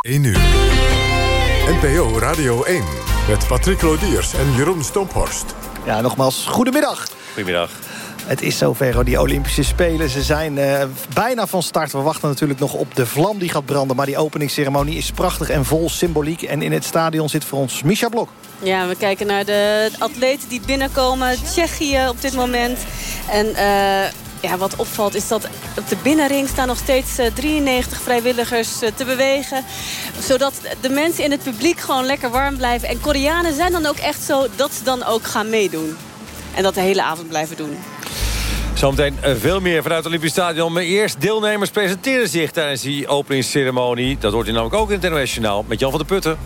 1 uur. NPO Radio 1 met Patrick Lodiers en Jeroen Stomphorst. Ja, nogmaals, goedemiddag. Goedemiddag. Het is zover, die Olympische Spelen. Ze zijn uh, bijna van start. We wachten natuurlijk nog op de vlam die gaat branden. Maar die openingsceremonie is prachtig en vol symboliek. En in het stadion zit voor ons Misha Blok. Ja, we kijken naar de atleten die binnenkomen. Tsjechië op dit moment. En... Uh, ja, wat opvalt is dat op de binnenring staan nog steeds 93 eh, vrijwilligers eh, te bewegen. Zodat de mensen in het publiek gewoon lekker warm blijven. En Koreanen zijn dan ook echt zo dat ze dan ook gaan meedoen. En dat de hele avond blijven doen. Zometeen eh, veel meer vanuit het Olympisch Stadion. Maar eerst deelnemers presenteren zich tijdens die openingsceremonie. Dat hoort u namelijk ook internationaal met Jan van der Putten.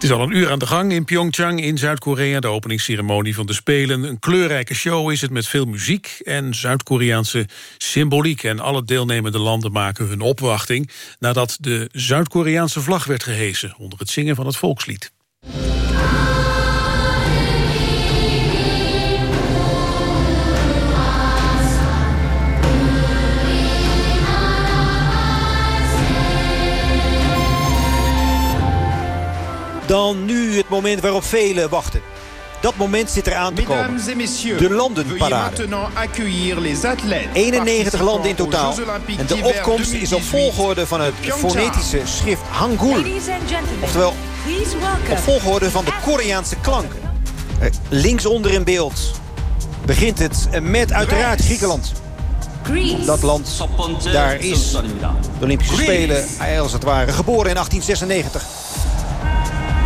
Het is al een uur aan de gang in Pyeongchang in Zuid-Korea. De openingsceremonie van de Spelen. Een kleurrijke show is het met veel muziek en Zuid-Koreaanse symboliek. En alle deelnemende landen maken hun opwachting... nadat de Zuid-Koreaanse vlag werd gehesen onder het zingen van het volkslied. Dan nu het moment waarop velen wachten. Dat moment zit eraan te komen. De landenparade. 91 landen in totaal. En de opkomst is op volgorde van het fonetische schrift Hangul. Oftewel, op volgorde van de Koreaanse klanken. Eh, linksonder in beeld begint het met uiteraard Griekenland. Dat land, daar is de Olympische Spelen, als het ware, geboren in 1896.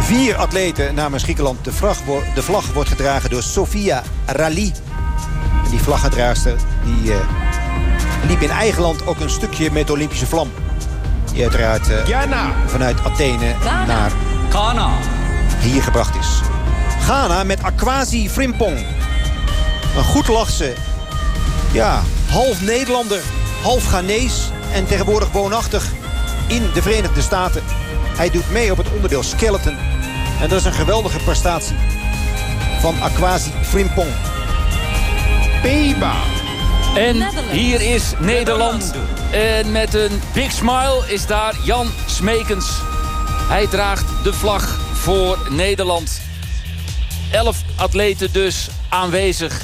Vier atleten namens Griekenland. De vlag, de vlag wordt gedragen door Sofia Rally. En die vlaggedraagster die, uh, liep in eigen land ook een stukje met de Olympische vlam. Die uiteraard uh, vanuit Athene naar Ghana hier gebracht is. Ghana met Akwasi Frimpong. Een goed lachse. Ja, half Nederlander, half Ghanees en tegenwoordig woonachtig in de Verenigde Staten. Hij doet mee op het onderdeel skeleton en dat is een geweldige prestatie van Aquasi Frimpong. Peba. En hier is Nederland. En met een big smile is daar Jan Smekens. Hij draagt de vlag voor Nederland. Elf atleten dus aanwezig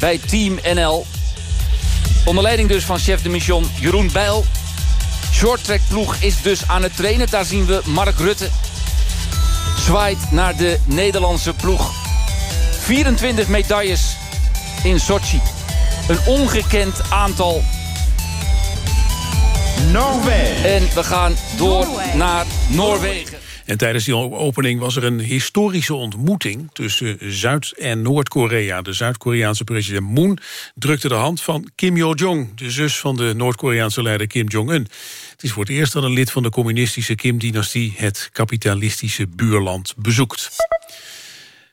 bij Team NL. Onder leiding dus van chef de mission Jeroen Bijl. Shorttrack ploeg is dus aan het trainen. Daar zien we Mark Rutte zwaait naar de Nederlandse ploeg. 24 medailles in Sochi. Een ongekend aantal. Noorwegen. En we gaan door naar Noorwegen. En tijdens die opening was er een historische ontmoeting... tussen Zuid- en Noord-Korea. De Zuid-Koreaanse president Moon drukte de hand van Kim Yo-jong... de zus van de Noord-Koreaanse leider Kim Jong-un. Het is voor het eerst dat een lid van de communistische Kim-dynastie... het kapitalistische buurland bezoekt.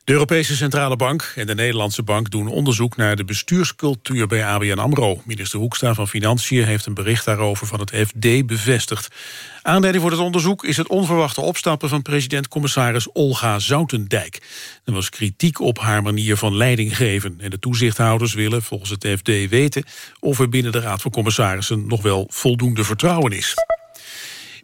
De Europese Centrale Bank en de Nederlandse Bank doen onderzoek naar de bestuurscultuur bij ABN AMRO. Minister Hoekstra van Financiën heeft een bericht daarover van het FD bevestigd. Aanleiding voor het onderzoek is het onverwachte opstappen van president-commissaris Olga Zoutendijk. Er was kritiek op haar manier van leiding geven. En de toezichthouders willen volgens het FD weten of er binnen de Raad van Commissarissen nog wel voldoende vertrouwen is.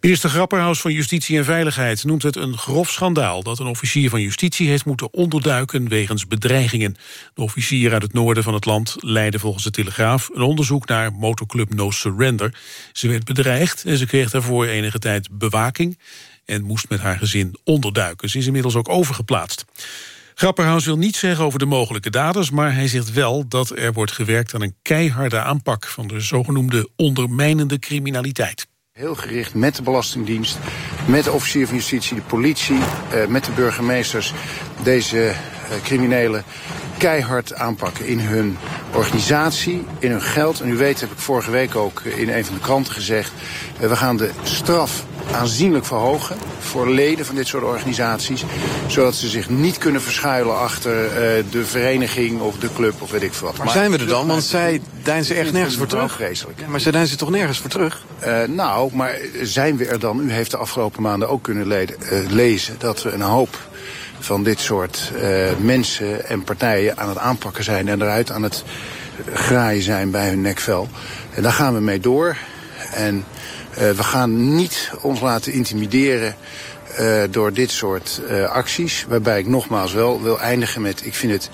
Minister Grapperhaus van Justitie en Veiligheid noemt het een grof schandaal... dat een officier van justitie heeft moeten onderduiken wegens bedreigingen. De officier uit het noorden van het land leidde volgens de Telegraaf... een onderzoek naar motoclub No Surrender. Ze werd bedreigd en ze kreeg daarvoor enige tijd bewaking... en moest met haar gezin onderduiken. Ze is inmiddels ook overgeplaatst. Grapperhaus wil niet zeggen over de mogelijke daders... maar hij zegt wel dat er wordt gewerkt aan een keiharde aanpak... van de zogenoemde ondermijnende criminaliteit. Heel gericht met de Belastingdienst, met de officier van justitie, de politie, eh, met de burgemeesters deze eh, criminelen keihard aanpakken in hun organisatie, in hun geld. En u weet, heb ik vorige week ook in een van de kranten gezegd, eh, we gaan de straf aanzienlijk verhogen voor leden van dit soort organisaties. Zodat ze zich niet kunnen verschuilen achter uh, de vereniging of de club of weet ik veel wat. Maar, zijn we er dan? Want zij deinzen echt nergens voor terug. Vreselijk. maar zij deinzen toch nergens voor terug? Uh, nou, maar zijn we er dan? U heeft de afgelopen maanden ook kunnen uh, lezen dat we een hoop van dit soort uh, mensen en partijen aan het aanpakken zijn en eruit aan het graaien zijn bij hun nekvel. En daar gaan we mee door. En we gaan niet ons laten intimideren uh, door dit soort uh, acties. Waarbij ik nogmaals wel wil eindigen met... ik vind het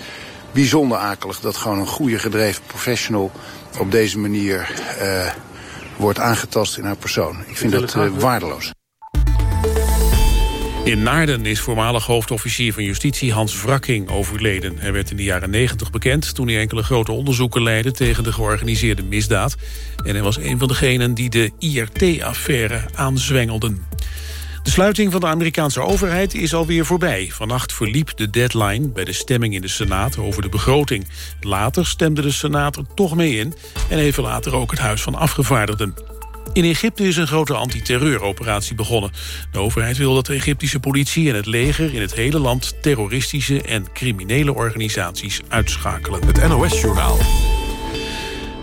bijzonder akelig dat gewoon een goede gedreven professional... op deze manier uh, wordt aangetast in haar persoon. Ik vind dat waardeloos. In Naarden is voormalig hoofdofficier van justitie Hans Wrakking overleden. Hij werd in de jaren 90 bekend toen hij enkele grote onderzoeken leidde... tegen de georganiseerde misdaad. En hij was een van degenen die de IRT-affaire aanzwengelden. De sluiting van de Amerikaanse overheid is alweer voorbij. Vannacht verliep de deadline bij de stemming in de Senaat over de begroting. Later stemde de Senaat er toch mee in... en even later ook het Huis van Afgevaardigden. In Egypte is een grote antiterreuroperatie begonnen. De overheid wil dat de Egyptische politie en het leger in het hele land... terroristische en criminele organisaties uitschakelen. Het NOS-journaal.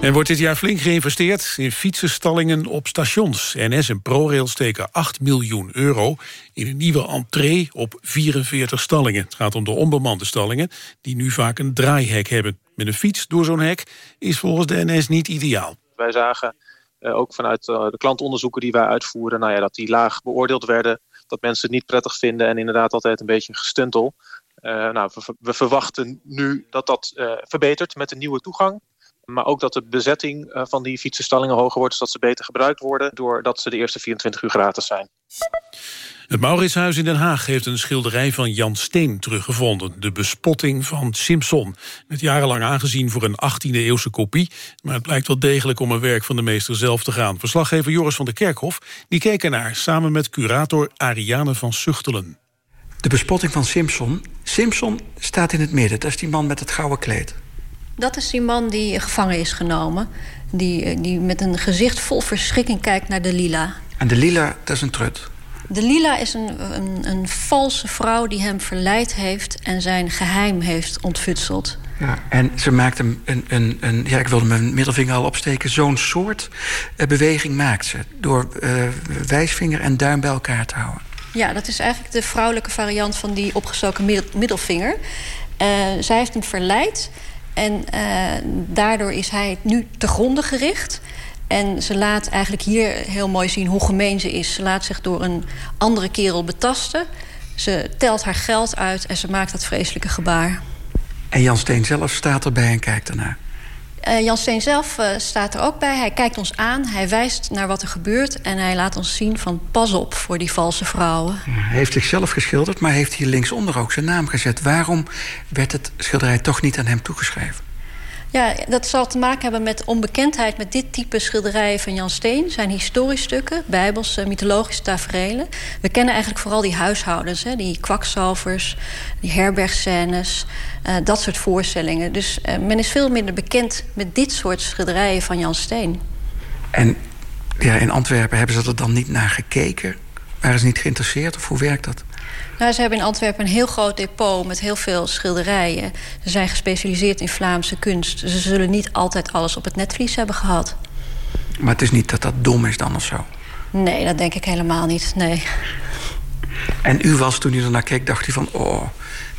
Er wordt dit jaar flink geïnvesteerd in fietsenstallingen op stations. NS en ProRail steken 8 miljoen euro in een nieuwe entree op 44 stallingen. Het gaat om de onbemande stallingen die nu vaak een draaihek hebben. Met een fiets door zo'n hek is volgens de NS niet ideaal. Wij zagen ook vanuit uh, de klantonderzoeken die wij uitvoeren... Nou ja, dat die laag beoordeeld werden, dat mensen het niet prettig vinden... en inderdaad altijd een beetje gestuntel. Uh, nou, we, verwachten nu dat dat verbetert met de nieuwe toegang. Maar ook dat de bezetting eh, van die fietsenstallingen hoger wordt... zodat ze beter gebruikt worden... doordat ze de eerste 24 uur gratis zijn. Het Mauritshuis in Den Haag heeft een schilderij van Jan Steen teruggevonden. De bespotting van Simpson. Met jarenlang aangezien voor een 18e-eeuwse kopie. Maar het blijkt wel degelijk om een werk van de meester zelf te gaan. Verslaggever Joris van der Kerkhof die keek ernaar... samen met curator Ariane van Zuchtelen. De bespotting van Simpson. Simpson staat in het midden. Dat is die man met het gouden kleed. Dat is die man die gevangen is genomen. Die, eh, die met een gezicht vol verschrikking kijkt naar de lila. En de lila, dat is een trut? De lila is een, een, een valse vrouw die hem verleid heeft... en zijn geheim heeft ontfutseld. Ja, en ze maakt een, een, een, een ja, ik wilde mijn middelvinger al opsteken... zo'n soort uh, beweging maakt ze. Door uh, wijsvinger en duim bij elkaar te houden. Ja, dat is eigenlijk de vrouwelijke variant van die opgestoken middelvinger. Uh, zij heeft hem verleid en daardoor is hij nu te gronden gericht. En ze laat eigenlijk hier heel mooi zien hoe gemeen ze is. Ze laat zich door een andere kerel betasten. Ze telt haar geld uit en ze maakt dat vreselijke gebaar. En Jan Steen zelf staat erbij en kijkt ernaar. Uh, Jan Steen zelf uh, staat er ook bij. Hij kijkt ons aan, hij wijst naar wat er gebeurt... en hij laat ons zien van pas op voor die valse vrouwen. Hij heeft zichzelf geschilderd, maar heeft hier linksonder ook zijn naam gezet. Waarom werd het schilderij toch niet aan hem toegeschreven? Ja, dat zal te maken hebben met onbekendheid met dit type schilderijen van Jan Steen. zijn historisch stukken, bijbelse, mythologische taferelen. We kennen eigenlijk vooral die huishoudens, hè, die kwakzalvers, die herbergscènes, uh, dat soort voorstellingen. Dus uh, men is veel minder bekend met dit soort schilderijen van Jan Steen. En ja, in Antwerpen hebben ze er dan niet naar gekeken? Waren ze niet geïnteresseerd of hoe werkt dat? Nou, ze hebben in Antwerpen een heel groot depot met heel veel schilderijen. Ze zijn gespecialiseerd in Vlaamse kunst. Ze zullen niet altijd alles op het netvlies hebben gehad. Maar het is niet dat dat dom is dan of zo? Nee, dat denk ik helemaal niet, nee. En u was, toen u er naar keek, dacht u van... oh,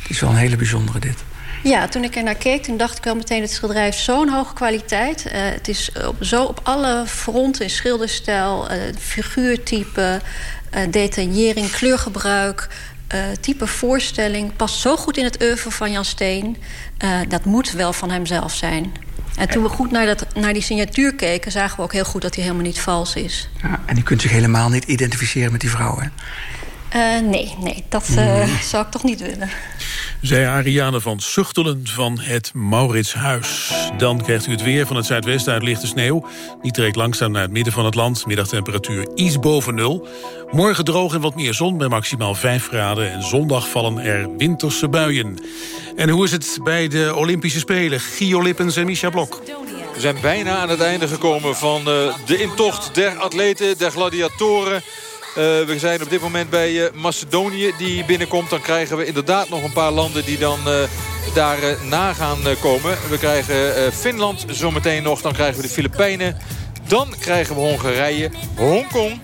het is wel een hele bijzondere dit. Ja, toen ik er naar keek, toen dacht ik wel meteen... het schilderij heeft zo'n hoge kwaliteit. Uh, het is op, zo op alle fronten, schilderstijl, uh, figuurtype... Uh, detaillering, kleurgebruik, uh, type voorstelling past zo goed in het oeuvre van Jan Steen. Uh, dat moet wel van hemzelf zijn. En toen we goed naar, dat, naar die signatuur keken... zagen we ook heel goed dat hij helemaal niet vals is. Ja, en u kunt zich helemaal niet identificeren met die vrouw, hè? Uh, nee, nee, dat uh, zou ik toch niet willen. Zij Ariane van Zuchtelen van het Mauritshuis. Dan krijgt u het weer van het zuidwesten uit lichte sneeuw. Die trekt langzaam naar het midden van het land. Middagtemperatuur iets boven nul. Morgen droog en wat meer zon bij maximaal 5 graden. En zondag vallen er winterse buien. En hoe is het bij de Olympische Spelen? Gio Lippens en Misha Blok. We zijn bijna aan het einde gekomen van uh, de intocht der atleten, der gladiatoren... Uh, we zijn op dit moment bij uh, Macedonië die binnenkomt. Dan krijgen we inderdaad nog een paar landen die dan uh, daar na gaan komen. We krijgen Finland zometeen nog. Dan krijgen we de Filipijnen. Dan krijgen we Hongarije, Hongkong.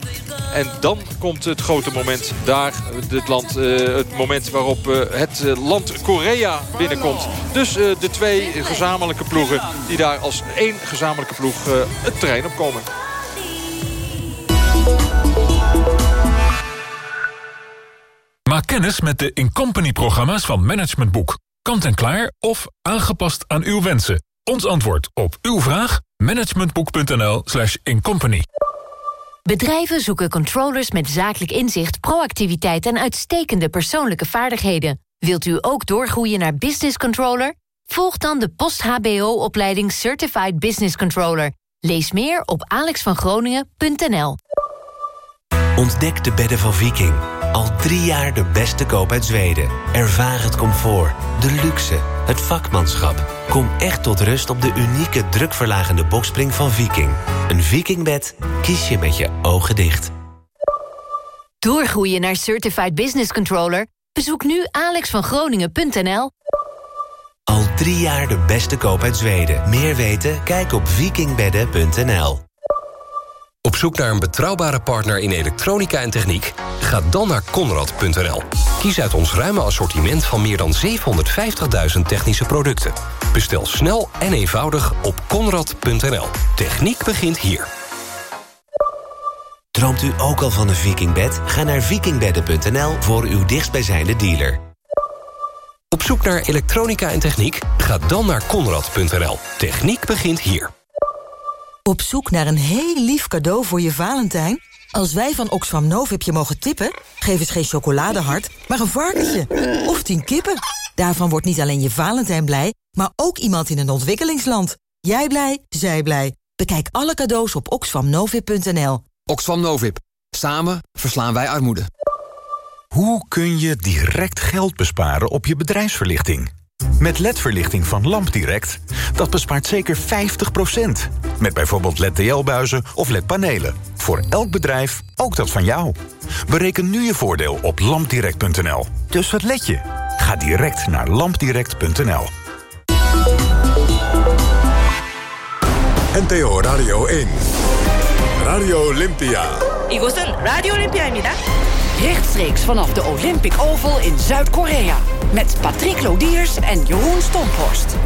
En dan komt het grote moment daar. Het, land, het moment waarop het land Korea binnenkomt. Dus de twee gezamenlijke ploegen die daar als één gezamenlijke ploeg het terrein op komen. Kennis met de Incompany-programma's van Management Boek. Kant en klaar of aangepast aan uw wensen. Ons antwoord op uw vraag? managementboek.nl slash incompany. Bedrijven zoeken controllers met zakelijk inzicht, proactiviteit en uitstekende persoonlijke vaardigheden. Wilt u ook doorgroeien naar business controller? Volg dan de post-HBO-opleiding Certified Business Controller. Lees meer op alexvangroningen.nl. Ontdek de bedden van Viking. Al drie jaar de beste koop uit Zweden. Ervaar het comfort, de luxe, het vakmanschap. Kom echt tot rust op de unieke drukverlagende bokspring van Viking. Een Vikingbed kies je met je ogen dicht. Doorgroeien naar Certified Business Controller? Bezoek nu alexvangroningen.nl. Al drie jaar de beste koop uit Zweden. Meer weten? Kijk op vikingbedden.nl. Op zoek naar een betrouwbare partner in elektronica en techniek? Ga dan naar Conrad.nl. Kies uit ons ruime assortiment van meer dan 750.000 technische producten. Bestel snel en eenvoudig op Conrad.nl. Techniek begint hier. Droomt u ook al van een vikingbed? Ga naar vikingbedden.nl voor uw dichtstbijzijnde dealer. Op zoek naar elektronica en techniek? Ga dan naar Conrad.nl. Techniek begint hier. Op zoek naar een heel lief cadeau voor je Valentijn? Als wij van Oxfam Novib je mogen tippen... geef eens geen chocoladehart, maar een varkentje. Of tien kippen. Daarvan wordt niet alleen je Valentijn blij... maar ook iemand in een ontwikkelingsland. Jij blij, zij blij. Bekijk alle cadeaus op oxfamnovib.nl. Oxfam Novib. Samen verslaan wij armoede. Hoe kun je direct geld besparen op je bedrijfsverlichting? Met LED-verlichting van LampDirect, dat bespaart zeker 50%. Met bijvoorbeeld LED-TL-buizen of LED-panelen. Voor elk bedrijf, ook dat van jou. Bereken nu je voordeel op lampdirect.nl. Dus wat let je? Ga direct naar lampdirect.nl. NTO Radio 1. Radio Olympia. 이곳은 라디오 올림피아입니다. Rechtstreeks vanaf de Olympic Oval in Zuid-Korea. Met Patrick Lodiers en Jeroen Stomphorst.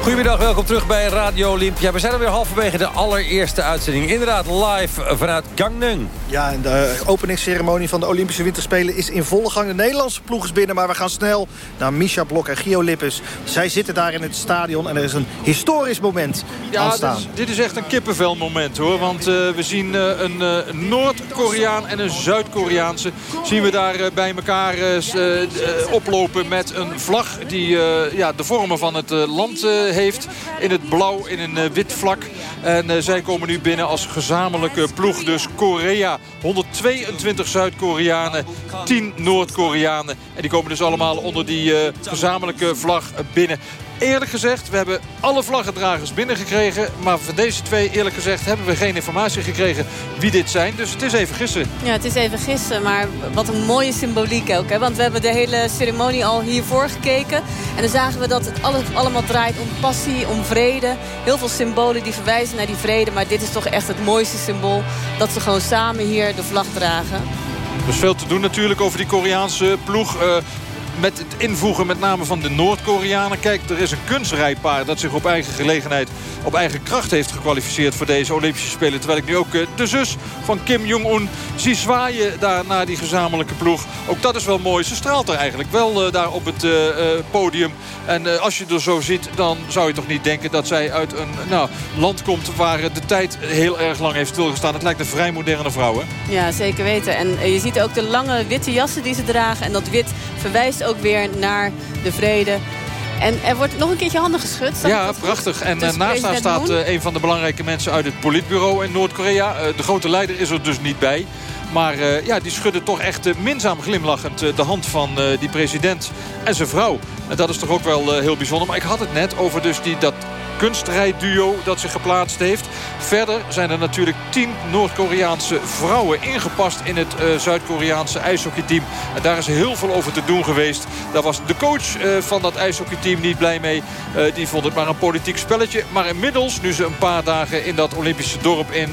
Goedemiddag, welkom terug bij Radio Olympia. We zijn alweer halverwege de allereerste uitzending. Inderdaad live vanuit Gangneung. Ja, en de openingsceremonie van de Olympische Winterspelen is in volle gang. De Nederlandse ploeg is binnen, maar we gaan snel naar Misha Blok en Gio Lippes. Zij zitten daar in het stadion en er is een historisch moment ja, aanstaan. Dit is, dit is echt een kippenvelmoment hoor. Want uh, we zien uh, een uh, Noord-Koreaan en een Zuid-Koreaanse... zien we daar bij elkaar oplopen met een vlag... die ja, de vormen van het land heeft. In het blauw, in een wit vlak. En zij komen nu binnen als gezamenlijke ploeg. Dus Korea, 122 Zuid-Koreanen, 10 Noord-Koreanen. En die komen dus allemaal onder die gezamenlijke vlag binnen. Eerlijk gezegd, we hebben alle vlaggedragers binnengekregen. Maar van deze twee, eerlijk gezegd, hebben we geen informatie gekregen wie dit zijn. Dus het is even gissen. Ja, het is even gissen. Maar wat een mooie symboliek ook. Hè? Want we hebben de hele ceremonie al hiervoor gekeken. En dan zagen we dat het alles, allemaal draait om passie, om vrede. Heel veel symbolen die verwijzen naar die vrede. Maar dit is toch echt het mooiste symbool. Dat ze gewoon samen hier de vlag dragen. Er is veel te doen natuurlijk over die Koreaanse ploeg. Uh, met het invoegen met name van de Noord-Koreanen. Kijk, er is een kunstrijpaar dat zich op eigen gelegenheid, op eigen kracht heeft gekwalificeerd voor deze Olympische Spelen. Terwijl ik nu ook de zus van Kim Jong-un zie zwaaien daar naar die gezamenlijke ploeg. Ook dat is wel mooi. Ze straalt er eigenlijk wel uh, daar op het uh, podium. En als je er zo ziet, dan zou je toch niet denken dat zij uit een nou, land komt waar de tijd heel erg lang heeft stilgestaan. Het lijkt een vrij moderne vrouw, hè? Ja, zeker weten. En je ziet ook de lange witte jassen die ze dragen. En dat wit verwijst weer naar de vrede. En er wordt nog een keertje handen geschud. Ja, prachtig. En dus naast haar staat uh, een van de belangrijke mensen uit het politbureau in Noord-Korea. Uh, de grote leider is er dus niet bij. Maar uh, ja, die schudden toch echt minzaam glimlachend de hand van die president en zijn vrouw. En dat is toch ook wel heel bijzonder. Maar ik had het net over dus die, dat kunstrijdduo dat zich geplaatst heeft. Verder zijn er natuurlijk tien Noord-Koreaanse vrouwen ingepast in het uh, Zuid-Koreaanse ijshockeyteam. En daar is heel veel over te doen geweest. Daar was de coach uh, van dat ijshockeyteam niet blij mee. Die vond het maar een politiek spelletje. Maar inmiddels, nu ze een paar dagen in dat Olympische dorp in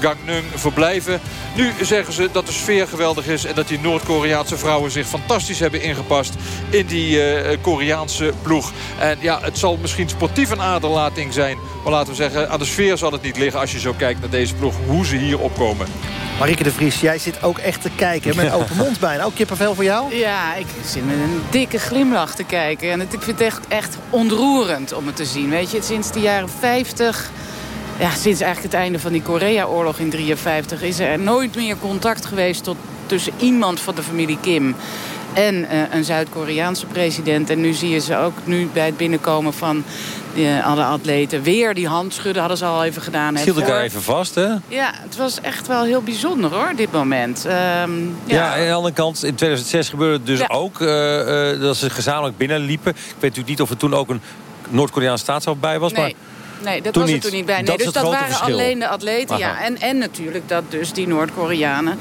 Gangneung verblijven... nu zeggen ze dat de sfeer geweldig is... en dat die Noord-Koreaanse vrouwen zich fantastisch hebben ingepast... in die Koreaanse ploeg. En ja, het zal misschien sportief een aderlating zijn. Maar laten we zeggen, aan de sfeer zal het niet liggen als je zo kijkt naar deze ploeg. Hoe ze hier opkomen. Marieke de Vries, jij zit ook echt te kijken met open mond bijna. Ook kippenvel voor jou? Ja, ik zit met een dikke glimlach te kijken. En het, ik vind het echt, echt ontroerend om het te zien. Weet je, sinds de jaren 50 ja, sinds eigenlijk het einde van die Korea-oorlog in 1953... is er nooit meer contact geweest tot, tussen iemand van de familie Kim en uh, een Zuid-Koreaanse president. En nu zie je ze ook nu bij het binnenkomen van uh, alle atleten... weer die hand schudden, hadden ze al even gedaan. Hield elkaar even vast, hè? Ja, het was echt wel heel bijzonder, hoor, dit moment. Um, ja. ja, aan de andere kant, in 2006 gebeurde het dus ja. ook... Uh, dat ze gezamenlijk binnenliepen. Ik weet natuurlijk niet of er toen ook een Noord-Koreaans staatshoofd bij was... Nee. maar Nee, dat toen was niet. er toen niet bij. Nee, Dat dus dat waren verschil. alleen de atleten. Ja. En, en natuurlijk dat dus die Noord-Koreanen...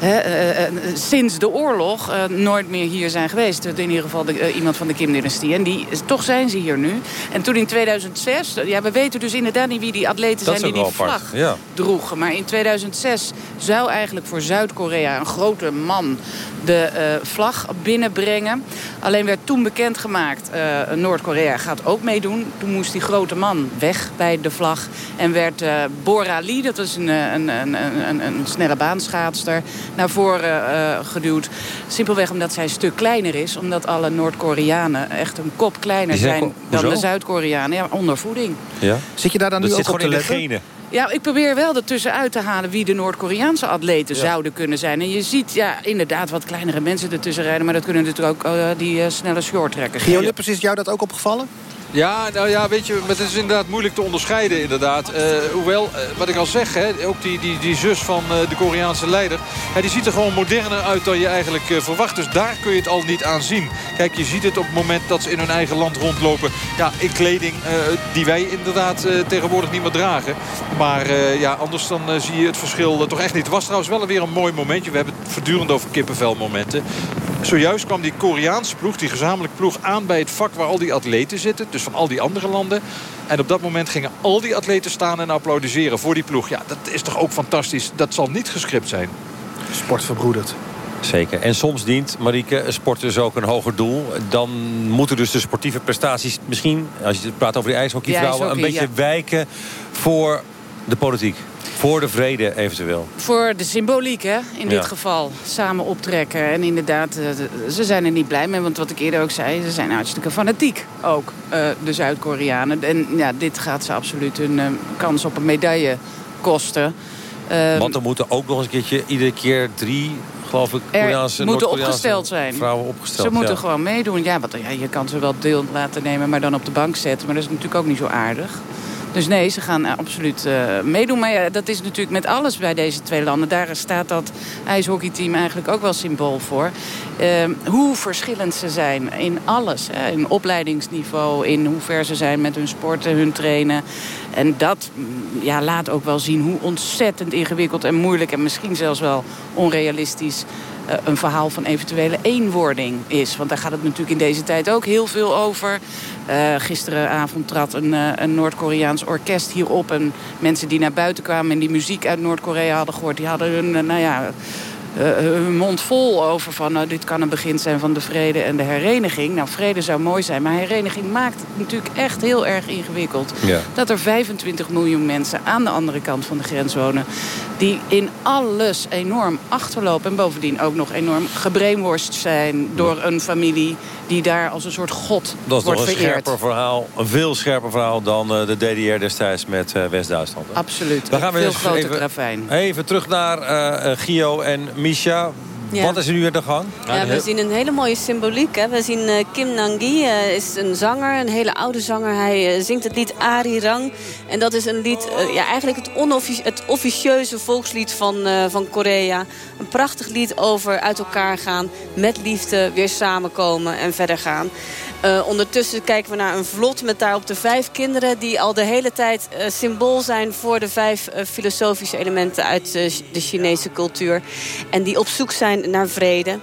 hè, eh, eh, sinds de oorlog eh, nooit meer hier zijn geweest. In ieder geval de, eh, iemand van de Kim-dynastie. En die, toch zijn ze hier nu. En toen in 2006... Ja, we weten dus inderdaad niet wie die atleten Dat zijn die die vlag Ja. droegen. Maar in 2006 zou eigenlijk voor Zuid-Korea een grote man de eh, vlag binnenbrengen. Alleen werd toen bekendgemaakt, eh Noord-Korea gaat ook meedoen. Toen moest die grote man weg bij de vlag. En werd eh, Bora Lee, dat was een, eh, een, een, een, een snelle baanschaatster, naar voren eh, geduwd. Simpelweg omdat zij een stuk kleiner is. Omdat alle Noord-Koreanen echt een kop kleiner zijn dan hoezo? de Zuid-Koreanen. Ja, ondervoeding. Ja? Zit je daar dan dat nu zit ook op te in de letten? genen. Ja, ik probeer wel ertussen uit te halen wie de Noord-Koreaanse atleten Ja. zouden kunnen zijn. En je ziet ja, inderdaad wat kleinere mensen ertussen rijden. Maar dat kunnen natuurlijk ook eh, die eh, snelle shorttrekkers. Gio Lippers, is jou dat ook opgevallen? Ja, nou ja, weet je, het is inderdaad moeilijk te onderscheiden inderdaad. Eh, hoewel, eh, wat ik al zeg, hè, ook die, die, die zus van eh, de Koreaanse leider... Die ziet er gewoon moderner uit dan je eigenlijk verwacht. Dus daar kun je het al niet aan zien. Kijk, je ziet het op het moment dat ze in hun eigen land rondlopen... Ja, in kleding die wij inderdaad tegenwoordig niet meer dragen. Maar ja, anders dan zie je het verschil toch echt niet. Het was trouwens wel weer een mooi momentje. We hebben het voortdurend over kippenvelmomenten. Zojuist kwam die Koreaanse ploeg, die gezamenlijke ploeg... aan bij het vak waar al die atleten zitten. Dus van al die andere landen. En op dat moment gingen al die atleten staan en applaudisseren voor die ploeg. Ja, dat is toch ook fantastisch. Dat zal niet gescript zijn. Sport verbroedert. Zeker. En soms dient, Marieke, sport dus ook een hoger doel. Dan moeten dus de sportieve prestaties misschien... als je praat over die ijshockeyvrouwen... Ja, ijshockey, een beetje ja. wijken voor de politiek. Voor de vrede eventueel. Voor de symboliek, hè, in dit Ja. geval. Samen optrekken. En inderdaad, eh, ze zijn er niet blij mee. Want wat ik eerder ook zei, ze zijn hartstikke fanatiek. Ook, eh, de Zuid-Koreanen. En ja, dit gaat ze absoluut hun eh, kans op een medaille kosten. Ehm, Want er moeten ook nog eens een keertje... iedere keer drie, geloof ik, Koreaanse, moeten opgesteld zijn. vrouwen opgesteld. Ze moeten ja. gewoon meedoen. Ja, want ja, je kan ze wel deel laten nemen, maar dan op de bank zetten. Maar dat is natuurlijk ook niet zo aardig. Dus nee, ze gaan eh, absoluut eh, meedoen. Maar ja, dat is natuurlijk met alles bij deze twee landen. Daar staat dat ijshockeyteam eigenlijk ook wel symbool voor. Eh, hoe verschillend ze zijn in alles. Hè. In opleidingsniveau, in hoe ver ze zijn met hun sporten, hun trainen. En dat mm, ja, laat ook wel zien hoe ontzettend ingewikkeld en moeilijk... en misschien zelfs wel onrealistisch eh, een verhaal van eventuele eenwording is. Want daar gaat het natuurlijk in deze tijd ook heel veel over. Eh, gisteravond trad een, eh, een Noord-Koreaans orkest hierop. En mensen die naar buiten kwamen en die muziek uit Noord-Korea hadden gehoord... die hadden hun, nou ja, hun mond vol over van... nou, dit kan een begin zijn van de vrede en de hereniging. Nou, vrede zou mooi zijn, maar hereniging maakt het natuurlijk echt heel erg ingewikkeld. Ja. Dat er 25 miljoen mensen aan de andere kant van de grens wonen... die in alles enorm achterlopen. En bovendien ook nog enorm gebrainworst zijn door een familie... die daar als een soort god Dat is wordt nog een vereerd. scherper verhaal. Een veel scherper verhaal dan eh, de DDR destijds met eh, West-Duitsland. Absoluut. Gaan we Veel groter even, even terug naar eh, eh, Gio en Misha. Ja. Wat is er nu aan de gang? Ja, we zien een hele mooie symboliek. Hè. We zien eh, Kim Nangi, eh, is een zanger, een hele oude zanger. Hij eh, zingt het lied Arirang. En dat is een lied, ja, eigenlijk het, onoffici- het officieuze volkslied van, eh, van Korea. Een prachtig lied over uit elkaar gaan, met liefde weer samenkomen en verder gaan. Eh, ondertussen kijken we naar een vlot met daarop de vijf kinderen... die al de hele tijd eh, symbool zijn voor de vijf eh, filosofische elementen... uit de Chinese cultuur. En die op zoek zijn naar vrede.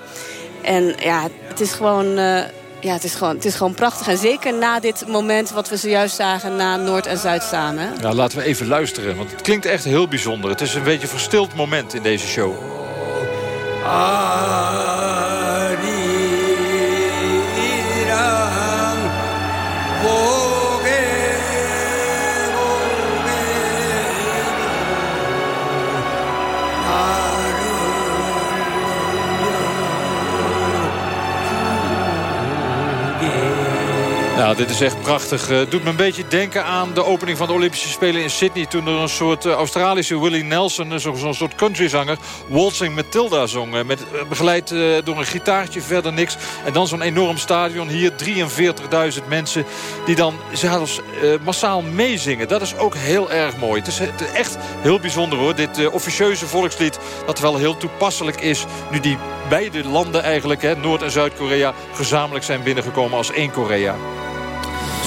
En ja, het is gewoon... eh, ja, het is, gewoon, het is gewoon prachtig. En zeker na dit moment wat we zojuist zagen na Noord en Zuid samen. Nou, laten we even luisteren, want het klinkt echt heel bijzonder. Het is een beetje een verstild moment in deze show. Ah Ja, dit is echt prachtig. Het doet me een beetje denken aan de opening van de Olympische Spelen in Sydney... toen er een soort Australische Willie Nelson, zo'n soort countryzanger... Waltzing Matilda zong, met, begeleid door een gitaartje, verder niks. En dan zo'n enorm stadion, hier 43.000 mensen... die dan zelfs massaal meezingen. Dat is ook heel erg mooi. Het is echt heel bijzonder hoor, dit officieuze volkslied... dat wel heel toepasselijk is nu die beide landen eigenlijk, Noord- en Zuid-Korea... gezamenlijk zijn binnengekomen als één Korea.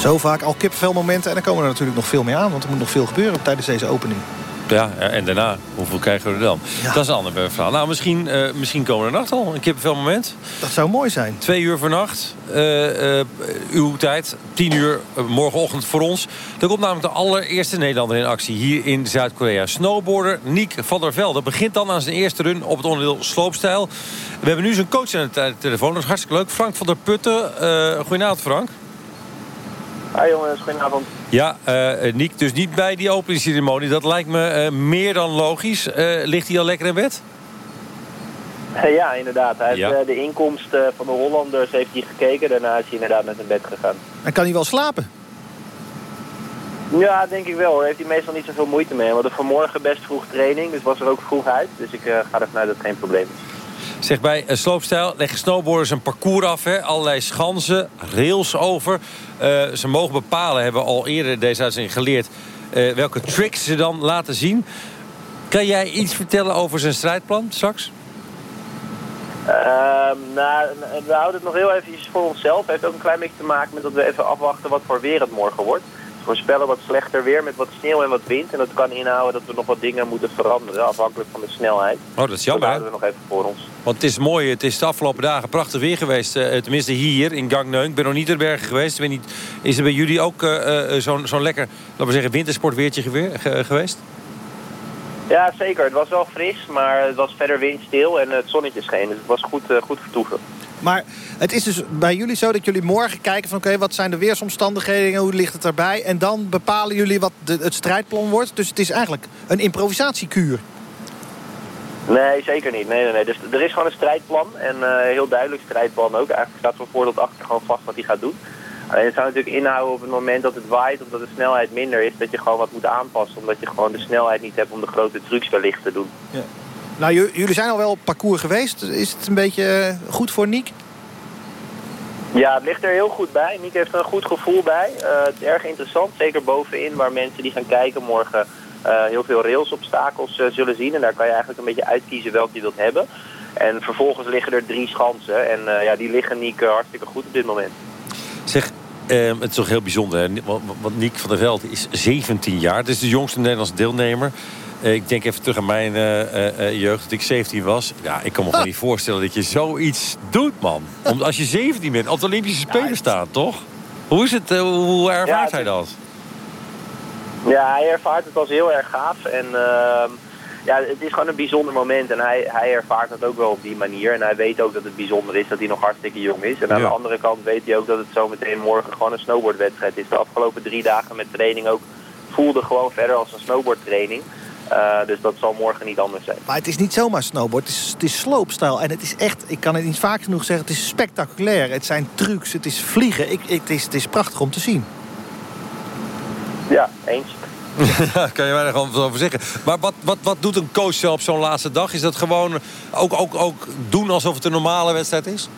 Zo vaak al kipvelmomenten. En dan komen er natuurlijk nog veel meer aan. Want er moet nog veel gebeuren tijdens deze opening. Ja, en daarna, hoeveel krijgen we er dan? Dat is een ander verhaal. Nou, misschien, uh, misschien komen nacht al een kippenvelmoment. Dat zou mooi zijn. Twee uur vannacht, uh, uh, uw tijd. Tien uur morgenochtend voor ons. Er komt namelijk de allereerste Nederlander in actie hier in Zuid-Korea. Snowboarder Niek van der Velde begint dan aan zijn eerste run op het onderdeel sloopstijl. We hebben nu zijn coach aan de telefoon. Dat is hartstikke leuk. Frank van der Putten. goedenavond, Frank. Hi jongens, goedenavond. Ja, uh, Niek, dus niet bij die openingsceremonie. Dat lijkt me uh, meer dan logisch. Uh, ligt hij al lekker in bed? Ja, inderdaad. Hij ja. heeft de inkomsten van de Hollanders heeft hij gekeken. Daarna is hij inderdaad met zijn bed gegaan. En kan hij wel slapen? Ja, denk ik wel. Daar heeft hij meestal niet zoveel moeite mee. We hadden vanmorgen best vroeg training, dus was er ook vroeg uit. Dus ik ga ervan uit dat het geen probleem is. Zeg, bij uh, sloopstijl leggen snowboarders een parcours af. Hè? Allerlei schansen, rails over. Uh, ze mogen bepalen, hebben we al eerder deze uitzending geleerd... Uh, welke tricks ze dan laten zien. Kan jij iets vertellen over zijn strijdplan straks? Ehm, nou, we houden het nog heel even voor onszelf. Het heeft ook een klein beetje te maken met dat we even afwachten wat voor weer het morgen wordt voorspellen wat slechter weer met wat sneeuw en wat wind. En dat kan inhouden dat we nog wat dingen moeten veranderen, afhankelijk van de snelheid. Oh, dat is jammer. Dat houden we nog even voor ons. Want het is mooi, het is de afgelopen dagen prachtig weer geweest. Uh, tenminste hier in Gangneung. Ik ben nog niet in de bergen geweest. Ik weet niet, is er bij jullie ook uh, uh, zo'n zo lekker, laten we zeggen, wintersportweertje geweest? Ja, zeker. Het was wel fris, maar het was verder windstil en het zonnetje scheen. Dus het was goed, goed vertoeven. Maar het is dus bij jullie zo dat jullie morgen kijken van... oké, wat zijn de weersomstandigheden, hoe ligt het erbij? En dan bepalen jullie wat de, het strijdplan wordt. Dus het is eigenlijk een improvisatiekuur. Nee, zeker niet. Nee, nee, nee. Dus er is gewoon een strijdplan. En uh, heel duidelijk strijdplan ook. Eigenlijk staat van voor achter gewoon vast wat hij gaat doen. Alleen het zou natuurlijk inhouden op het moment dat het waait... of dat de snelheid minder is, dat je gewoon wat moet aanpassen. Omdat je gewoon de snelheid niet hebt om de grote trucs wellicht te doen. Ja. Nou, jullie zijn al wel op parcours geweest. Is het een beetje eh, goed voor Niek? Ja, het ligt er heel goed bij. Niek heeft er een goed gevoel bij. Uh, het is erg interessant, zeker bovenin waar mensen die gaan kijken morgen uh, heel veel railsobstakels uh, zullen zien. En daar kan je eigenlijk een beetje uitkiezen welke je wilt hebben. En vervolgens liggen er drie schansen. En ja, die liggen Niek hartstikke goed op dit moment. Zeg, het is toch heel bijzonder. Hè? Want Niek van der Veld is 17 jaar. Het is de jongste Nederlandse deelnemer. Eh, ik denk even terug aan mijn uh, uh, jeugd, dat ik 17 was. Ja, ik kan me gewoon niet voorstellen dat je zoiets doet, man. Om, als je 17 bent, op de Olympische Spelen staat, toch? Hoe, is het, hoe ervaart ja, hij dat? Ja, hij ervaart het als heel erg gaaf. En ehm, ja, het is gewoon een bijzonder moment. En hij, hij ervaart het ook wel op die manier. En hij weet ook dat het bijzonder is dat hij nog hartstikke jong is. En aan de andere kant weet hij ook dat het zometeen morgen gewoon een snowboardwedstrijd is. De afgelopen drie dagen met training ook voelde gewoon verder als een snowboardtraining. Uh, dus dat zal morgen niet anders zijn. Maar het is niet zomaar snowboard, het is, het is sloopstijl. En het is echt, ik kan het niet vaak genoeg zeggen, het is spectaculair. Het zijn trucs, het is vliegen. Ik, het, is, het is prachtig om te zien. Ja, eens. Ja, kan je weinig over zeggen. Maar wat, wat, wat doet een coach op zo'n laatste dag? Is dat gewoon ook, ook, ook doen alsof het een normale wedstrijd is?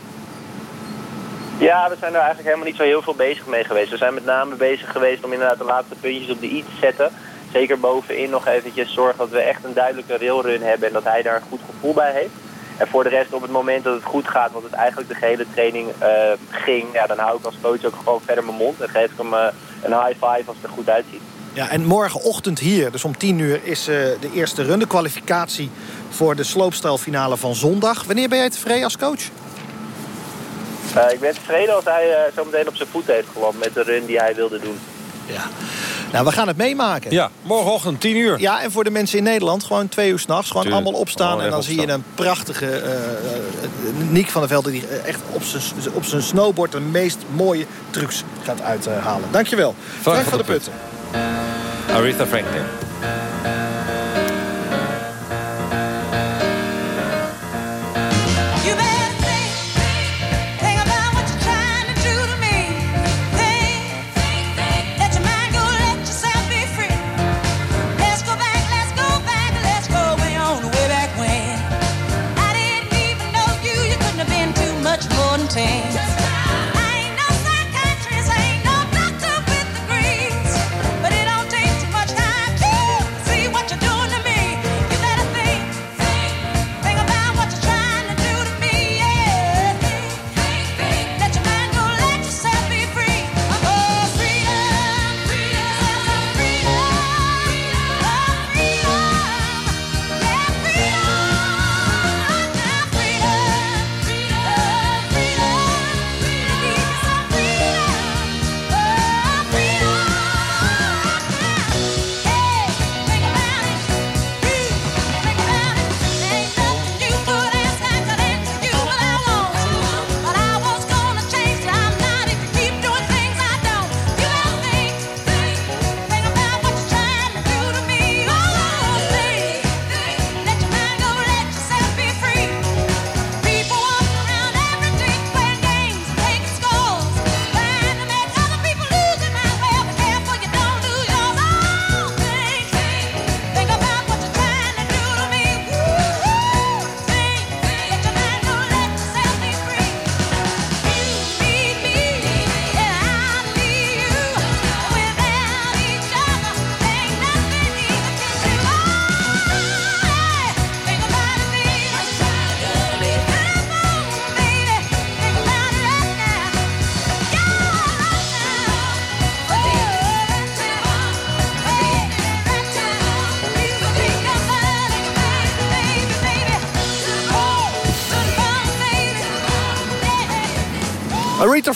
Ja, we zijn er eigenlijk helemaal niet zo heel veel bezig mee geweest. We zijn met name bezig geweest om inderdaad de laatste puntjes op de i te zetten zeker bovenin nog eventjes zorgen dat we echt een duidelijke railrun hebben en dat hij daar een goed gevoel bij heeft. En voor de rest, op het moment dat het goed gaat, want het eigenlijk de gehele training uh, ging, ja, dan hou ik als coach ook gewoon verder mijn mond. En geef ik hem uh, een high five als het er goed uitziet. Ja, en morgenochtend hier, dus om 10 uur, is uh, de eerste run. De kwalificatie voor de sloopstijlfinale van zondag. Wanneer ben jij tevreden als coach? ik ben tevreden als hij zo meteen op zijn voet heeft geland met de run die hij wilde doen. Ja. Nou, we gaan het meemaken. Ja, morgenochtend 10 uur. Ja, en voor de mensen in Nederland gewoon twee uur s'nachts. Gewoon Tuurlijk. allemaal opstaan. en dan zie je een prachtige uh, Niek van der Velde... die echt op zijn, op zijn snowboard de meest mooie trucs gaat uithalen. Dankjewel. Frank, Frank van, van de Putten. Aretha Franklin.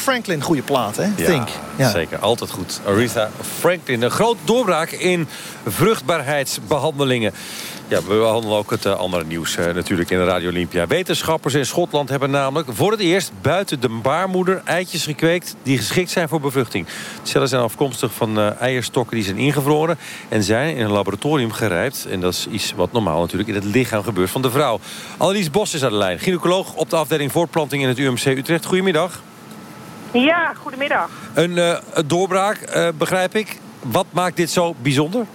Franklin, goede plaat, hè? Think. Ja, zeker. Altijd goed. Aretha Franklin, een groot doorbraak in vruchtbaarheidsbehandelingen. Ja, we behandelen ook het eh, andere nieuws uh, natuurlijk in de Radio Olympia. Wetenschappers in Schotland hebben namelijk voor het eerst buiten de baarmoeder eitjes gekweekt die geschikt zijn voor bevruchting. De cellen zijn afkomstig van uh, eierstokken die zijn ingevroren en zijn in een laboratorium gerijpt. En dat is iets wat normaal natuurlijk in het lichaam gebeurt van de vrouw. Annelies Bos is aan de lijn, gynaecoloog op de afdeling voortplanting in het UMC Utrecht. Goedemiddag. Ja, goedemiddag. Een, een doorbraak, begrijp ik. Wat maakt dit zo bijzonder?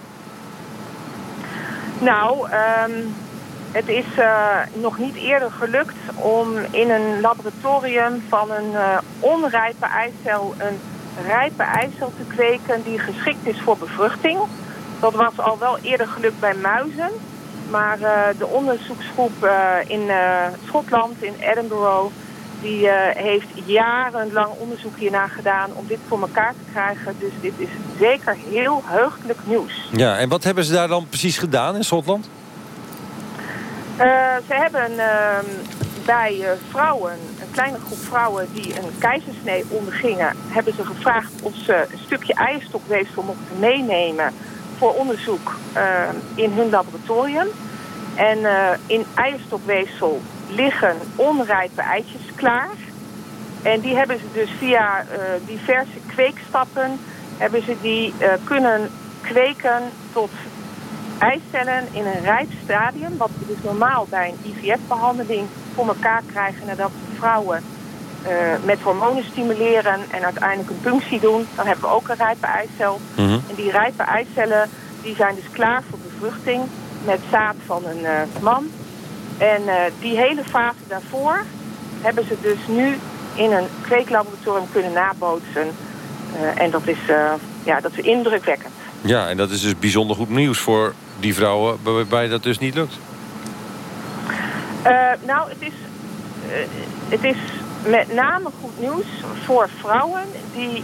Nou, um, het is uh, nog niet eerder gelukt om in een laboratorium van een onrijpe eicel een rijpe eicel te kweken die geschikt is voor bevruchting. Dat was al wel eerder gelukt bij muizen. Maar de onderzoeksgroep in Schotland, in Edinburgh, die heeft jarenlang onderzoek hierna gedaan om dit voor elkaar te krijgen. Dus dit is zeker heel heugelijk nieuws. Ja, en wat hebben ze daar dan precies gedaan in Schotland? Uh, ze hebben uh, bij uh, vrouwen, een kleine groep vrouwen die een keizersnee ondergingen, hebben ze gevraagd of ze een stukje eierstokweefsel mochten meenemen voor onderzoek in hun laboratorium. En in eierstokweefsel liggen onrijpe eitjes klaar. En die hebben ze dus via diverse kweekstappen hebben ze die kunnen kweken tot eicellen in een rijp stadium, wat we dus normaal bij een IVF-behandeling voor elkaar krijgen nadat vrouwen uh, met hormonen stimuleren en uiteindelijk een punctie doen, dan hebben we ook een rijpe eicel. Mhm. En die rijpe eicellen die zijn dus klaar voor bevruchting met zaad van een man. En uh, die hele fase daarvoor hebben ze dus nu in een kweeklaboratorium kunnen nabootsen. en dat is, ja, dat is indrukwekkend. Ja, en dat is dus bijzonder goed nieuws voor die vrouwen waarbij dat dus niet lukt? Nou, het is, het is met name goed nieuws voor vrouwen die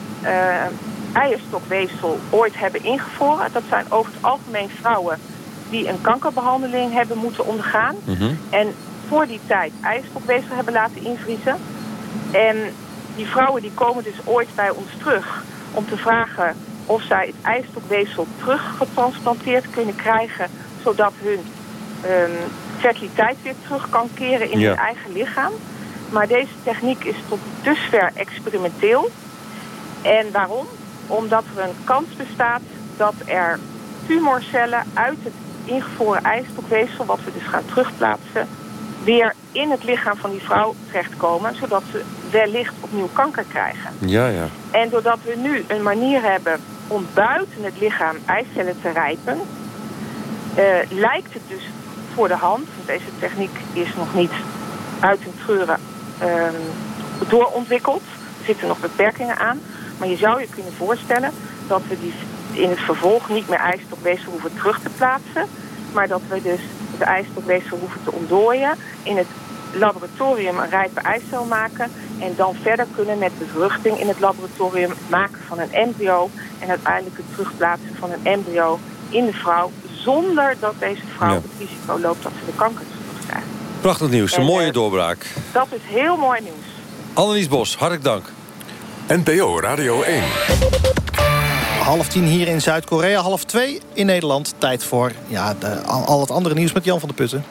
eierstokweefsel ooit hebben ingevroren. Dat zijn over het algemeen vrouwen die een kankerbehandeling hebben moeten ondergaan. Mm -hmm. En voor die tijd eierstokweefsel hebben laten invriezen. En die vrouwen die komen dus ooit bij ons terug om te vragen of zij het eierstokweefsel teruggetransplanteerd kunnen krijgen... zodat hun um, fertiliteit weer terug kan keren in Ja. hun eigen lichaam. Maar deze techniek is tot dusver experimenteel. En waarom? Omdat er een kans bestaat dat er tumorcellen uit het ingevroren eierstokweefsel... wat we dus gaan terugplaatsen, weer in het lichaam van die vrouw terechtkomen... zodat ze wellicht opnieuw kanker krijgen. Ja, ja. En doordat we nu een manier hebben om buiten het lichaam eicellen te rijpen... eh, lijkt het dus voor de hand, want deze techniek is nog niet uit den treuren ehm, doorontwikkeld. Er zitten nog beperkingen aan. Maar je zou je kunnen voorstellen dat we die in het vervolg niet meer eierstokweefsel hoeven terug te plaatsen. Maar dat we dus de eierstokweefsel hoeven te ontdooien. In het laboratorium een rijpe eicel maken. En dan verder kunnen met bevruchting in het laboratorium het maken van een embryo. En uiteindelijk het terugplaatsen van een embryo in de vrouw. Zonder dat deze vrouw Ja. het risico loopt dat ze de kanker krijgt. Prachtig nieuws, een En, mooie eh, doorbraak. Dat is heel mooi nieuws. Annelies Bos, hartelijk dank. NPO Radio 1. Half tien hier in Zuid-Korea, half twee in Nederland. Tijd voor ja, al het andere nieuws met Jan van der Putten.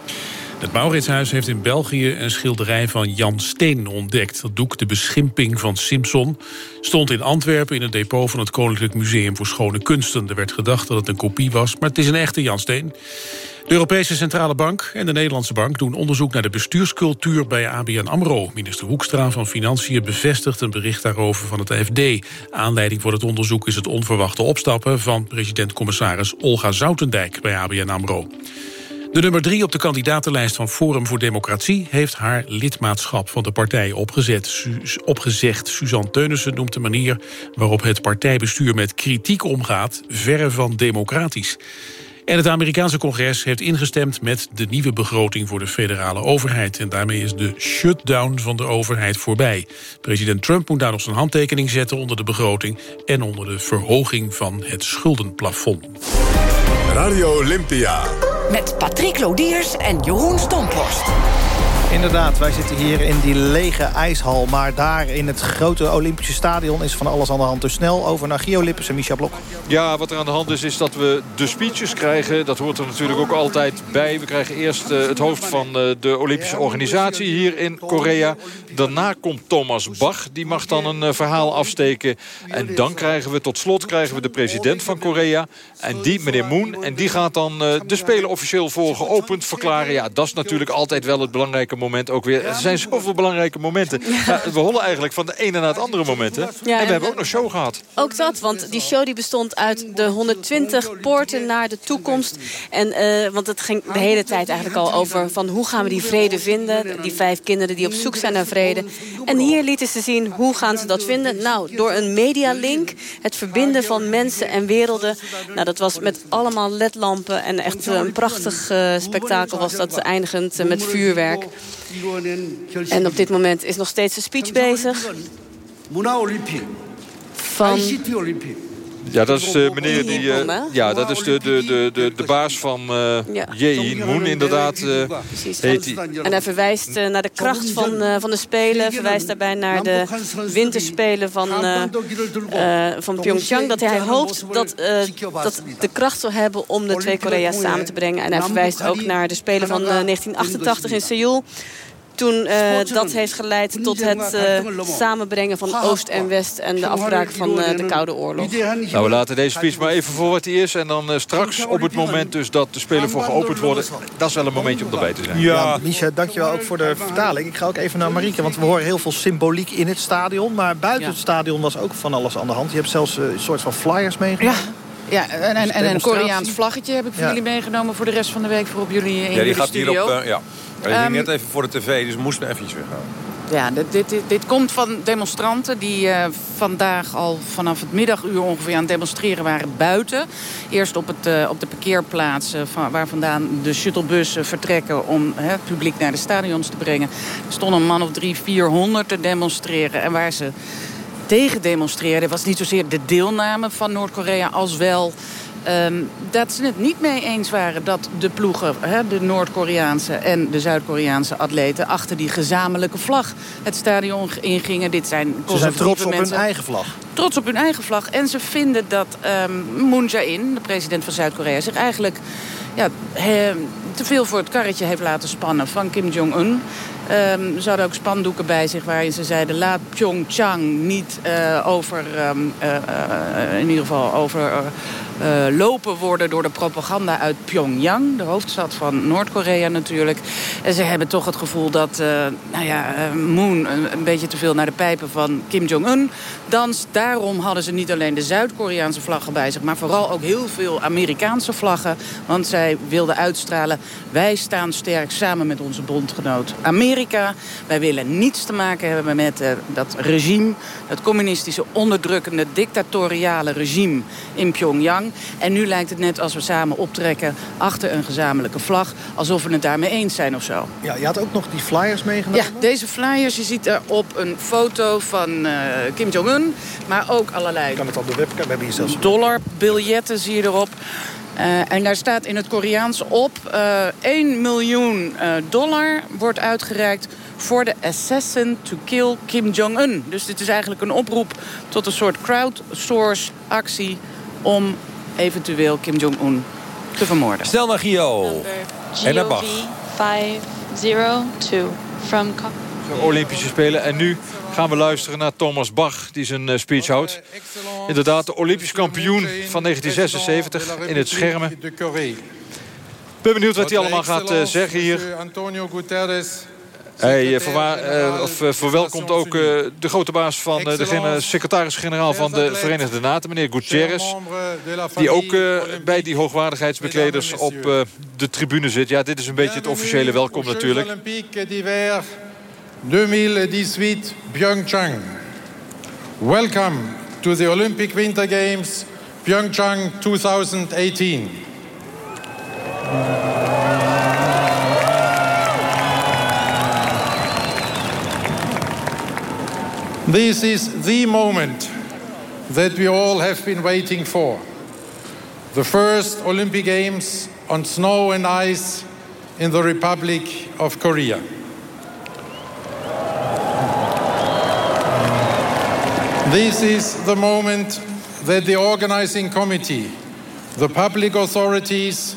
Het Mauritshuis heeft in België een schilderij van Jan Steen ontdekt. Dat doek, de beschimping van Simpson, stond in Antwerpen... in het depot van het Koninklijk Museum voor Schone Kunsten. Er werd gedacht dat het een kopie was, maar het is een echte Jan Steen. De Europese Centrale Bank en de Nederlandse Bank doen onderzoek naar de bestuurscultuur bij ABN AMRO. Minister Hoekstra van Financiën bevestigt een bericht daarover van het AFD. Aanleiding voor het onderzoek is het onverwachte opstappen van president-commissaris Olga Zoutendijk bij ABN AMRO. De nummer drie op de kandidatenlijst van Forum voor Democratie... heeft haar lidmaatschap van de partij opgezet, opgezegd. Suzanne Teunissen noemt de manier waarop het partijbestuur met kritiek omgaat... verre van democratisch. En het Amerikaanse congres heeft ingestemd met de nieuwe begroting voor de federale overheid. En daarmee is de shutdown van de overheid voorbij. President Trump moet daar nog zijn handtekening zetten onder de begroting... en onder de verhoging van het schuldenplafond. Radio Olympia. Met Patrick Lodiers en Jeroen Stomphorst. Inderdaad, wij zitten hier in die lege ijshal. Maar daar in het grote Olympische stadion is van alles aan de hand. Dus snel over naar Gio Lippes en Micha Blok. Ja, wat er aan de hand is, is dat we de speeches krijgen. Dat hoort er natuurlijk ook altijd bij. We krijgen eerst uh, het hoofd van uh, de Olympische organisatie hier in Korea. Daarna komt Thomas Bach. Die mag dan een uh, verhaal afsteken. En dan krijgen we tot slot krijgen we de president van Korea. En die, meneer Moon. En die gaat dan de Spelen officieel voor geopend verklaren. Ja, dat is natuurlijk altijd wel het belangrijke moment ook weer. Er zijn zoveel belangrijke momenten. Ja. we hollen eigenlijk van de ene naar het andere momenten. Ja, en we hebben ook nog show gehad. Ook dat, want die show die bestond uit de 120 poorten naar de toekomst. En, uh, want het ging de hele tijd eigenlijk al over van hoe gaan we die vrede vinden. Die vijf kinderen die op zoek zijn naar vrede. En hier lieten ze zien hoe gaan ze dat vinden. Nou, door een medialink. Het verbinden van mensen en werelden. Nou, dat was met allemaal ledlampen. En echt een prachtig uh, spektakel was dat eindigend uh, met vuurwerk. En op dit moment is nog steeds een speech bezig. Van... Ja, dat is de meneer die... Uh, ja, dat is de, de, de, de, de baas van uh, ja. Jae Moon, inderdaad. Uh. Heet en, en hij verwijst naar de kracht van, van de Spelen. Verwijst daarbij naar de winterspelen van, van Pyeongchang. Dat hij hoopt dat, dat de kracht zal hebben om de twee Korea's samen te brengen. En hij verwijst ook naar de Spelen van 1988 in Seoul toen uh, dat heeft geleid tot het uh, samenbrengen van Oost en West... en de afbraak van uh, de Koude Oorlog. Nou, we laten deze speech maar even voor wat hij is. En dan straks op het moment dus dat de Spelen voor geopend worden... dat is wel een momentje om erbij te zijn. Ja, ja Misha, dankjewel ook voor de vertaling. Ik ga ook even naar Marieke, want we horen heel veel symboliek in het stadion. Maar buiten het stadion was ook van alles aan de hand. Je hebt zelfs een soort van flyers meegenomen. Ja. Ja, en, en, en een Koreaans vlaggetje heb ik voor jullie meegenomen... voor de rest van de week voor op jullie in ja, die gaat studio. Hier op, ja. Hij ging ehm, net even voor de tv, dus we moesten even weer gaan. Ja, dit, dit, dit, komt van demonstranten die uh, vandaag al vanaf het middaguur ongeveer aan het demonstreren waren buiten. Eerst op, het, uh, op de parkeerplaats uh, van, waar vandaan de shuttlebussen vertrekken om het publiek naar de stadions te brengen. Er stonden een man of drie, vierhonderd te demonstreren. En waar ze tegen demonstreerden was niet zozeer de deelname van Noord-Korea als wel Um, dat ze het niet mee eens waren dat de ploegen, de Noord-Koreaanse en de Zuid-Koreaanse atleten, achter die gezamenlijke vlag het stadion ingingen. Dit zijn ze zijn trots op hun eigen vlag. Trots op hun eigen vlag. En ze vinden dat um, Moon Jae-in, de president van Zuid-Korea, zich eigenlijk ja, he, te veel voor het karretje heeft laten spannen van Kim Jong-un. Um, ze hadden ook spandoeken bij zich waarin ze zeiden... laat Pyeongchang niet uh, over, um, uh, uh, in ieder geval over uh, lopen worden door de propaganda uit Pyongyang. De hoofdstad van Noord-Korea natuurlijk. En ze hebben toch het gevoel dat uh, nou ja, uh, Moon een, een, beetje te veel naar de pijpen van Kim Jong-un danst. Daarom hadden ze niet alleen de Zuid-Koreaanse vlaggen bij zich... maar vooral ook heel veel Amerikaanse vlaggen. Want zij wilden uitstralen... wij staan sterk samen met onze bondgenoot Amerika. Wij willen niets te maken hebben met dat regime... dat communistische, onderdrukkende, dictatoriale regime in Pyongyang. En nu lijkt het net als we samen optrekken achter een gezamenlijke vlag. Alsof we het daarmee eens zijn of zo. Ja, je had ook nog die flyers meegenomen? Ja, deze flyers. Je ziet erop een foto van uh, Kim Jong-un. Maar ook allerlei... Kan het op de webcam? We hebben hier zelfs... Dollarbiljetten zie je erop. Uh, en daar staat in het Koreaans op... Uh, eh, 1 miljoen dollar wordt uitgereikt voor de assassin to kill Kim Jong-un. Dus dit is eigenlijk een oproep tot een soort crowdsource actie... om eventueel Kim Jong-un te vermoorden. Stel naar Gio. En naar Bach. 502 from Olympische Spelen. En nu gaan we luisteren naar Thomas Bach, die zijn eh, speech houdt. Inderdaad, de Olympisch kampioen van 1976 in het schermen. Ik ben benieuwd wat hij allemaal gaat uh, zeggen hier. Antonio Guterres hij uh, of, uh, verwelkomt ook de grote baas van de secretaris-generaal van de Verenigde Naten, meneer Gutierrez. Die ook bij die hoogwaardigheidsbekleders op de tribune zit. Ja, dit is een beetje het officiële welkom natuurlijk. 2018 Pyeongchang. Welcome to the Olympic Winter Games Pyeongchang 2018. This is the moment that we all have been waiting for. The first Olympic Games on snow and ice in the Republic of Korea. This is the moment that the organizing committee, the public authorities,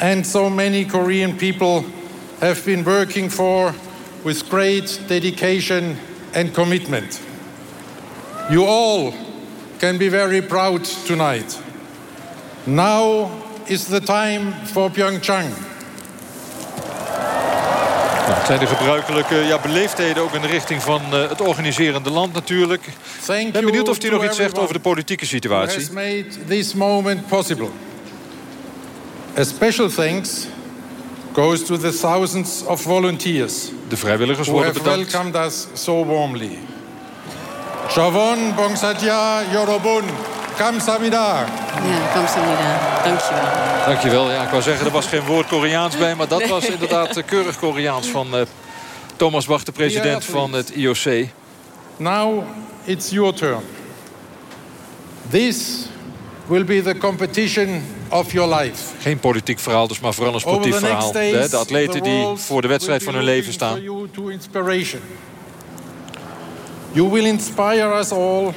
and so many Korean people have been working for with great dedication and commitment. You all can be very proud tonight. Now is the time for Pyeongchang. Nou, het zijn de gebruikelijke ja, beleefdheden ook in de richting van uh, het organiserende land natuurlijk. Ik ben benieuwd of hij nog iets zegt over de politieke situatie. Has made this moment possible. A special thanks goes to the thousands of volunteers. De vrijwilligers who worden have bedankt. welcomed us so warmly. Chavon Bongsatya Yorobun. Kamsamida. Ja, kamsamida. Dankjewel. Dankjewel. Ja, ik wou zeggen, er was geen woord Koreaans bij. Maar dat was inderdaad eh, keurig Koreaans van uh, Thomas Bach, de president van het IOC. Now it's your turn. This will be the competition of your life. Geen politiek verhaal, dus maar vooral een sportief verhaal. days, De, de atleten die voor de wedstrijd van hun leven staan. You to inspiration. You will inspire us all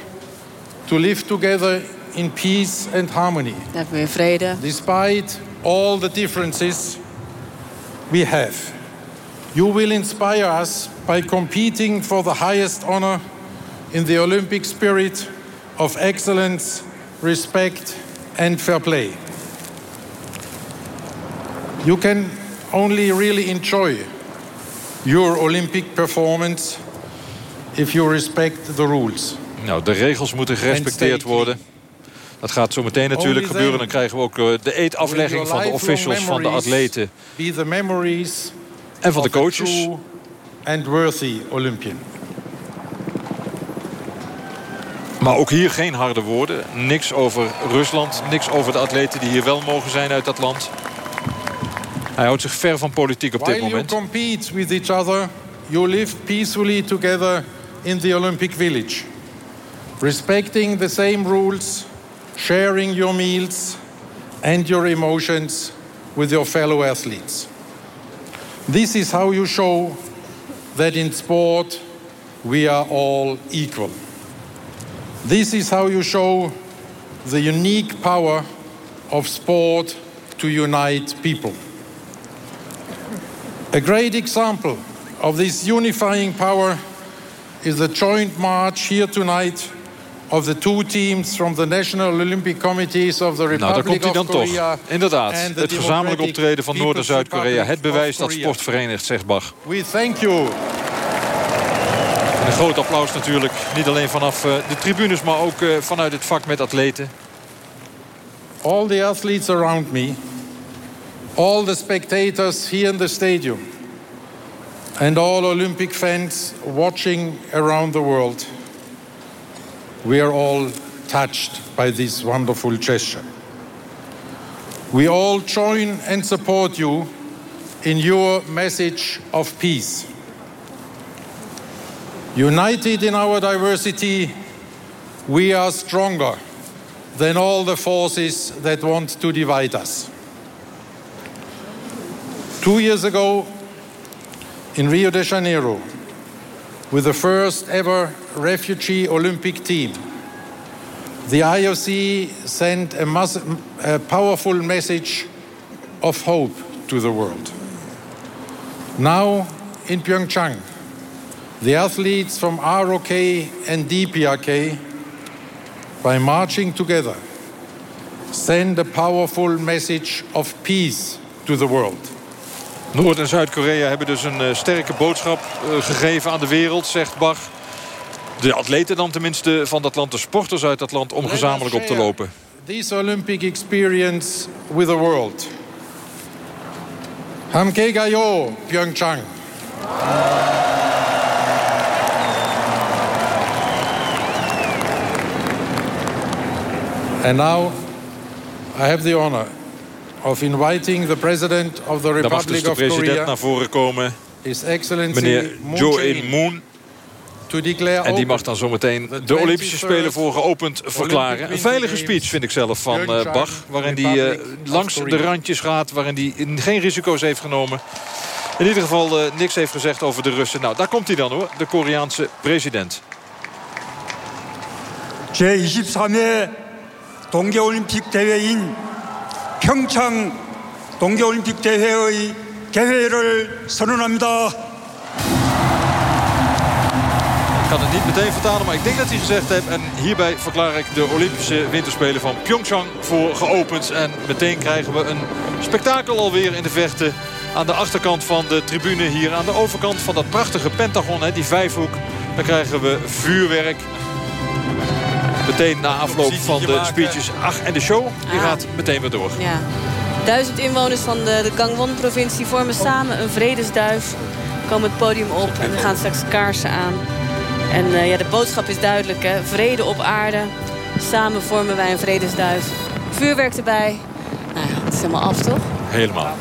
to live together in peace and harmony. Hebben we weer vrede. Despite all the differences we have. You will inspire us by competing for the highest honor in the Olympic spirit of excellence, respect, and fair play. You can only really enjoy your Olympic performance if you respect the rules. Nou, de regels moeten gerespecteerd worden. Dat gaat zo meteen natuurlijk gebeuren. Dan krijgen we ook eh, de eetaflegging van de officials, van de atleten en van de coaches. true and worthy Olympian. Maar ook hier geen harde woorden. Niks over Rusland. Niks over de atleten die hier wel mogen zijn uit dat land. Hij houdt zich ver van politiek op dit While you moment. compete with each other, you live peacefully together in the Olympic Village, respecting the same rules, sharing your meals and your emotions with your fellow athletes. This is how you show that in sport we are all equal. This is how you show the unique power of sport to unite people. A great example of this unifying power is the joint march here tonight of the two teams from the National Olympic Committees of the Nou, daar Republic komt hij dan of Korea. toch. Inderdaad, het gezamenlijk optreden van Noord- en Zuid-Korea. Republic Het bewijs dat sport verenigt, zegt Bach. We thank you. En een groot applaus natuurlijk. Niet alleen vanaf eh, de tribunes, maar ook eh, vanuit het vak met atleten. All the athletes around me, all the spectators here in the stadium, and all Olympic fans watching around the world, we are all touched by this wonderful gesture. We all join and support you in your message of peace. United in our diversity, we are stronger than all the forces that want to divide us. Two years ago, in Rio de Janeiro, with the first ever refugee Olympic team, the IOC sent a, a powerful message of hope to the world. Now, in Pyeongchang, the athletes from ROK and DPRK by marching together, send a powerful message of peace to the world. Noord- en Zuid-Korea hebben dus een eh, sterke boodschap eh, gegeven aan de wereld, zegt Bach. De atleten dan tenminste van dat land, de sporters uit dat land... om gezamenlijk op te lopen. This Olympic experience with the world. Hamke gayo Pyeongchang. And now I have the honor of inviting the President of the Dan mag dus Republic de of president Korea, naar voren komen. His Excellency Meneer Moon Jo Jae-in, In-moon. to declare En die mag open dan zometeen de Olympische Spelen voor geopend verklaren. Een veilige speech vind ik zelf van eh, Bach. Waarin hij eh, langs de randjes gaat. Waarin hij geen risico's heeft genomen. In ieder geval eh, niks heeft gezegd over de Russen. Nou, daar komt hij dan hoor. De Koreaanse president. 제23회 동계올림픽 대회인 평창 동계올림픽 대회의 개회를 선언합니다. Ik kan het niet meteen vertalen, maar ik denk dat hij gezegd heeft... en hierbij verklaar ik de Olympische Winterspelen van Pyeongchang voor geopend. En meteen krijgen we een spektakel alweer in de vechten... aan de achterkant van de tribune hier aan de overkant van dat prachtige pentagon, hè, die vijfhoek. Dan krijgen we vuurwerk. Meteen na afloop van de speeches. Ach, en de show die Ah. gaat meteen weer door. Ja. Duizend inwoners van de, de Gangwon-provincie vormen samen een vredesduif. Komen het podium op en er gaan straks kaarsen aan. En eh, ja, de boodschap is duidelijk, hè. Vrede op aarde. Samen vormen wij een vredesduif. Vuurwerk erbij. Nou ja, het is helemaal af, toch? Helemaal.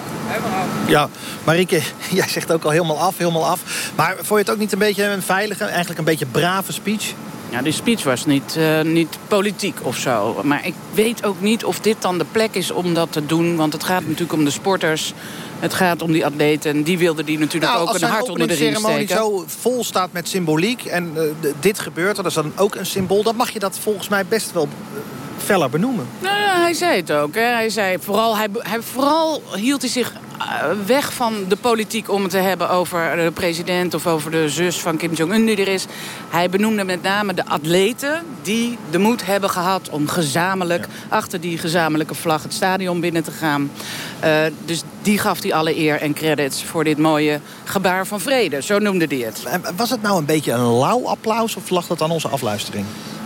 Ja, Marieke, jij zegt ook al helemaal af, helemaal af. Maar vond je het ook niet een beetje een veilige, eigenlijk een beetje brave speech? Ja, die speech was niet, eh, niet politiek of zo. Maar ik weet ook niet of dit dan de plek is om dat te doen. Want het gaat natuurlijk om de sporters. Het gaat om die atleten. En die wilden die natuurlijk Nou, ook als een hart onder de riem steken. zo vol staat met symboliek... en eh, dit gebeurt, dat is dan ook een symbool... dan mag je dat volgens mij best wel eh, feller benoemen. Nou ja, hij zei het ook. Hè. Hij, zei vooral, hij, hij, vooral hield hij zich weg van de politiek om het te hebben over de president of over de zus van Kim Jong-un die er is. Hij benoemde met name de atleten die de moed hebben gehad om gezamenlijk achter die gezamenlijke vlag het stadion binnen te gaan. Eh, dus die gaf hij alle eer en credits voor dit mooie gebaar van vrede. Zo noemde hij het. Was het nou een beetje een lauw applaus of lag dat aan onze afluistering?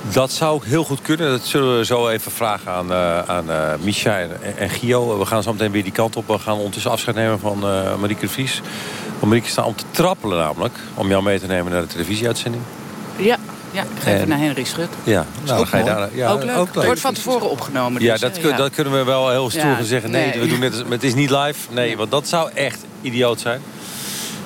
Dat zou ook heel goed kunnen. Dat zullen we zo even vragen aan, eh aan eh Micha en, en Gio. We gaan zo meteen weer die kant op. We gaan ondertussen afscheid nemen van eh Marieke Vries. Want Marieke staat om te trappelen namelijk. Om jou mee te nemen naar de televisieuitzending. Ja, ja ik ga even En- naar Henry Schut. Ja, nou, dan ga je daar... Ja, ook leuk. Het wordt van tevoren opgenomen. Ja, dus, dat, kun- ja. dat kunnen we wel heel stoer Ja, zeggen. Nee, nee. we doen maar het is niet live. Nee, want dat zou echt idioot zijn.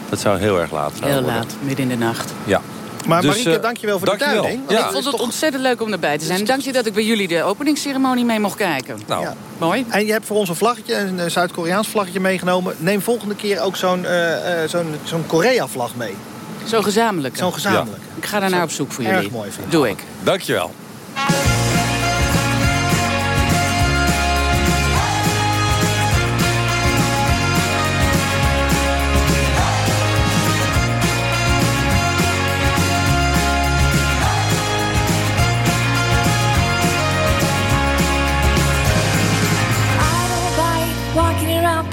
Dat zou heel erg laat zijn. Heel laat, midden in de nacht. Ja. Maar Dus, Marieke, eh, dankjewel voor de duiding. Ja. ik vond het ontzettend leuk om erbij te zijn. Dank je dat ik bij jullie de openingsceremonie mee mocht kijken. Nou, Ja. Mooi. En je hebt voor ons een vlaggetje, een eh, Zuid-Koreaans vlaggetje meegenomen. Neem volgende keer ook zo'n eh, eh, zo'n zo'n Korea-vlag mee. Zo gezamenlijk. Zo'n gezamenlijk. Ik ga daar naar op zoek voor Erg jullie. mooi vind ik. Doe ik. Dankjewel.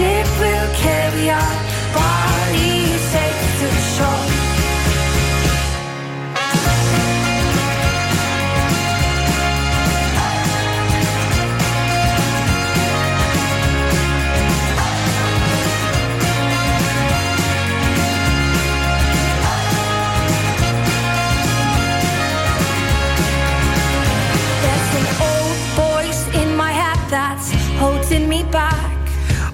ship will carry our bodies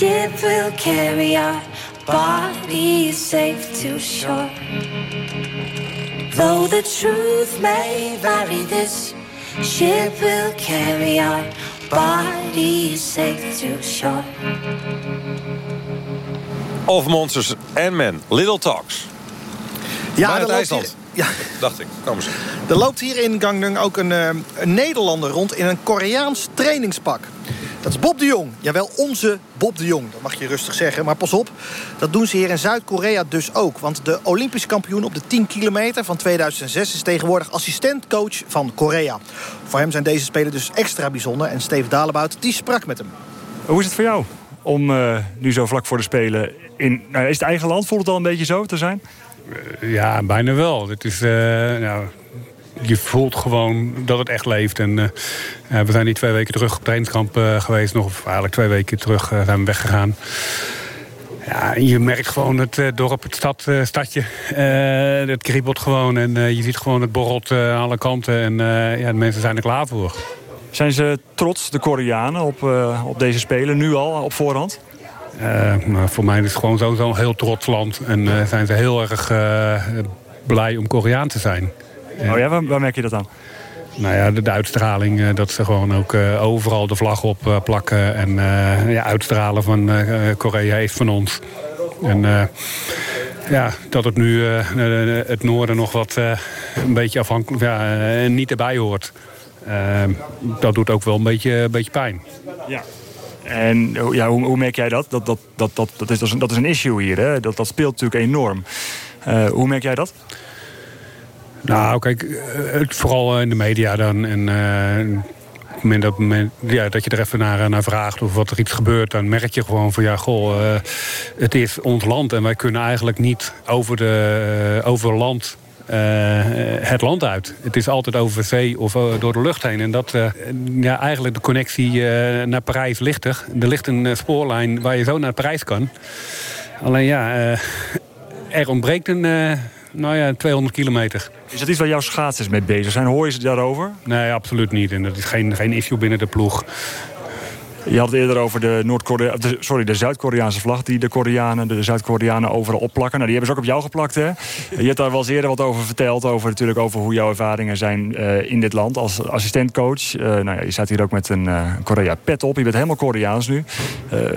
ship will carry our bodies safe to shore. Though the truth may vary, this ship will carry our bodies safe to shore. Of Monsters and Men. Little Talks. Ja, loopt IJsland. ja. Dacht ik. Kom eens. Er loopt hier in Gangneung ook een, eh, een Nederlander rond in een Koreaans trainingspak. Dat is Bob de Jong. Jawel, onze Bob de Jong. Dat mag je rustig zeggen. Maar pas op, dat doen ze hier in Zuid-Korea dus ook. Want de Olympisch kampioen op de 10 kilometer van 2006... is tegenwoordig assistentcoach van Korea. Voor hem zijn deze spelen dus extra bijzonder. En Steven Dalebout, die sprak met hem. Hoe is het voor jou om eh, nu zo vlak voor de Spelen in... Nou, is het eigen land? Voelt het al een beetje zo te zijn? Ja, bijna wel. Het is, eh, nou, je voelt gewoon dat het echt leeft. En, eh, eh, we zijn die twee weken terug op trainingskamp eh, geweest. Nog, eigenlijk twee weken terug zijn we weggegaan. Ja, je merkt gewoon het eh, dorp, het stad, stadje. eh, het kriebelt gewoon en je ziet gewoon het borrelt aan alle kanten. En ja, de mensen zijn er klaar voor. Zijn ze trots, de Koreanen, op, op deze Spelen nu al, op voorhand? Maar voor mij is het gewoon sowieso een heel trots land. En zijn ze heel erg blij om Koreaan te zijn. Oh ja, waar, waar merk je dat aan? Nou ja, de, de uitstraling, eh, dat ze gewoon ook eh, overal de vlag op eh, plakken. En ja, uitstralen van Korea is van ons. En ja, dat het nu het noorden nog wat een beetje afhankelijk, ja, niet erbij hoort. Dat doet ook wel een beetje, een beetje pijn. Ja. En hoe- ja, hoe, hoe merk jij dat? Dat, dat, dat, dat, dat, is, dat, is, een, dat is een issue hier, hè? Dat, dat speelt natuurlijk enorm. Hoe merk jij dat? Nou, kijk, eh, vooral eh, in de media dan. En op het moment ja, dat je er even naar, eh, naar vraagt of wat er iets gebeurt, dan merk je gewoon van ja, goh, het is ons land en wij kunnen eigenlijk niet over, de, over land. het land uit. Het is altijd over zee of door de lucht heen. En dat, ja, eigenlijk de connectie naar Parijs ligt er. Er ligt een spoorlijn waar je zo naar Parijs kan. Alleen ja, er ontbreekt een, nou ja, 200 kilometer. Is dat iets waar jouw schaatsers mee bezig zijn? Hoor je ze daarover? Nee, absoluut niet. En dat is geen, geen issue binnen de ploeg. Je had het eerder over de, sorry, de Zuid-Koreaanse vlag... die de Koreanen, de Zuid-Koreanen overal opplakken. Nou, die hebben ze ook op jou geplakt, hè? Je hebt daar wel eens eerder wat over verteld. Over, natuurlijk over hoe jouw ervaringen zijn eh, in dit land als assistentcoach. Eh, nou ja, je staat hier ook met een eh, Korea-pet op. Je bent helemaal Koreaans nu.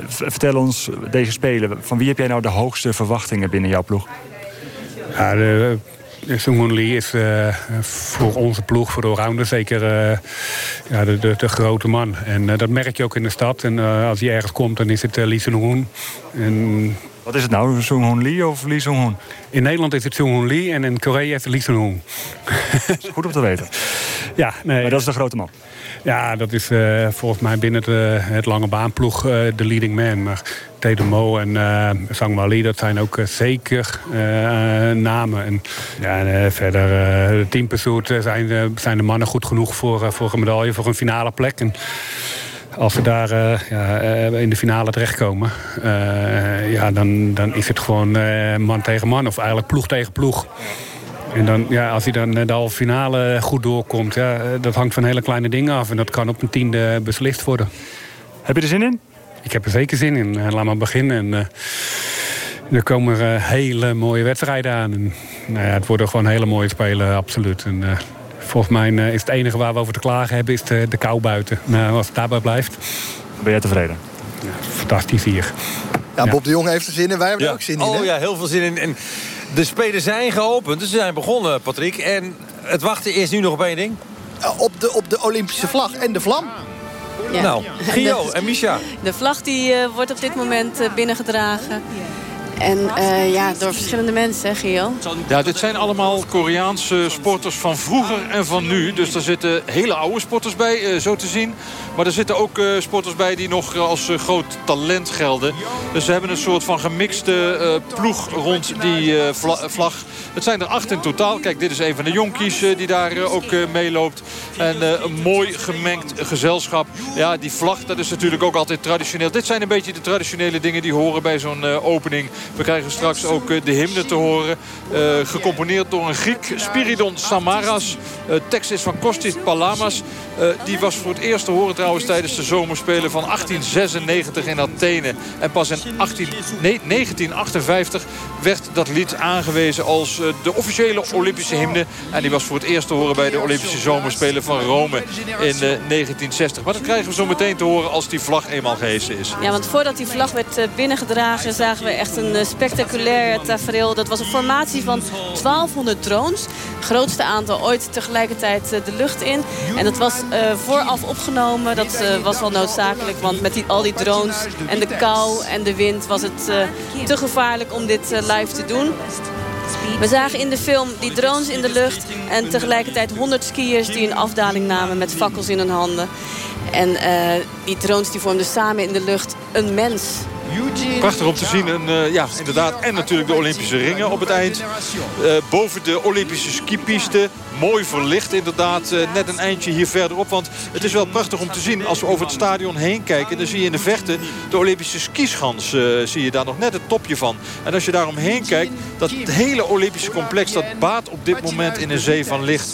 Vertel ons, deze Spelen, van wie heb jij nou de hoogste verwachtingen binnen jouw ploeg? Ja, de, Sung Lee is eh, voor onze ploeg, voor de allrounder, zeker eh, ja, de, de, de grote man. En eh, dat merk je ook in de stad. En als hij ergens komt, dan is het Lee Sung-hoon. En... Wat is het nou, Sung-hoon Lee of Lee Sung-hoon? In Nederland is het Sung-hoon Lee en in Korea is het Lee Sung-hoon. Goed om te weten. Ja, nee. Maar dat is de grote man. Ja, dat is eh, volgens mij binnen de, het lange baanploeg eh, de leading man. Maar Tatum Mo en uh, Sang Wali, dat zijn ook zeker namen. En ja, verder, de zijn, zijn de mannen goed genoeg voor, voor een medaille, voor een finale plek. En als ze daar ja, in de finale terechtkomen, ja, dan, dan is het gewoon man tegen man. Of eigenlijk ploeg tegen ploeg. En dan, ja, als hij dan de halve finale goed doorkomt, ja, dat hangt van hele kleine dingen af. En dat kan op een tiende beslist worden. Heb je er zin in? Ik heb er zeker zin in. Uh, laat maar beginnen. En, uh, er komen uh, hele mooie wedstrijden aan. En, nou ja, het worden gewoon hele mooie spelen, absoluut. En, volgens mij is het enige waar we over te klagen hebben, is de, de kou buiten. Nou, als het daarbij blijft. Ben jij tevreden? Ja, fantastisch hier. Ja, Bob de Jong heeft er zin in. Wij hebben ja. er ook zin in. Oh hè? ja, heel veel zin in. En de spelen zijn geopend. Dus ze zijn begonnen, Patrick. En het wachten is nu nog op één ding. Op de, op de Olympische vlag en de vlam. Ja. Nou, Gio en Misha. De vlag die, uh, wordt op dit moment uh, binnengedragen. En uh, ja, door verschillende mensen, Gio? Ja, dit zijn allemaal Koreaanse sporters van vroeger en van nu. Dus er zitten hele oude sporters bij, zo te zien. Maar er zitten ook uh, sporters bij die nog als groot talent gelden. Dus ze hebben een soort van gemixte ploeg rond die vla vlag. Het zijn er acht in totaal. Kijk, dit is een van de jonkies die daar ook meeloopt. En een mooi gemengd gezelschap. Ja, die vlag, dat is natuurlijk ook altijd traditioneel. Dit zijn een beetje de traditionele dingen die horen bij zo'n opening We krijgen straks ook eh, de hymne te horen. Eh, gecomponeerd door een Griek, Spiridon Samaras. Uh, tekst is van Kostis Palamas. Die was voor het eerst te horen trouwens tijdens de zomerspelen van 1896 in Athene. En pas in 18, nee, 1958 werd dat lied aangewezen als de officiële Olympische hymne. En die was voor het eerst te horen bij de Olympische zomerspelen van Rome in 1960. Maar dat krijgen we zo meteen te horen als die vlag eenmaal gehesen is. Ja, want voordat die vlag werd binnengedragen zagen we echt een spectaculair tafereel. Dat was een formatie van 1200 drones. Grootste aantal ooit tegelijkertijd de lucht in. En dat was uh, vooraf opgenomen. Dat was wel noodzakelijk, want met al die drones en de kou en de wind... was het te gevaarlijk om dit live te doen. We zagen in de film die drones in de lucht... en tegelijkertijd 100 skiers die een afdaling namen met fakkels in hun handen. En die drones die vormden samen in de lucht een mens... Prachtig om te zien. En, uh, ja, inderdaad. En natuurlijk de Olympische ringen op het eind. Uh, boven de Olympische skipiste. Mooi verlicht inderdaad. Uh, net een eindje hier verderop. Want het is wel prachtig om te zien. Als we over het stadion heen kijken. Dan zie je in de vechten de Olympische skischans. zie je daar nog net het topje van. En als je daar omheen kijkt. Dat hele Olympische complex. Dat baat op dit moment in een zee van licht.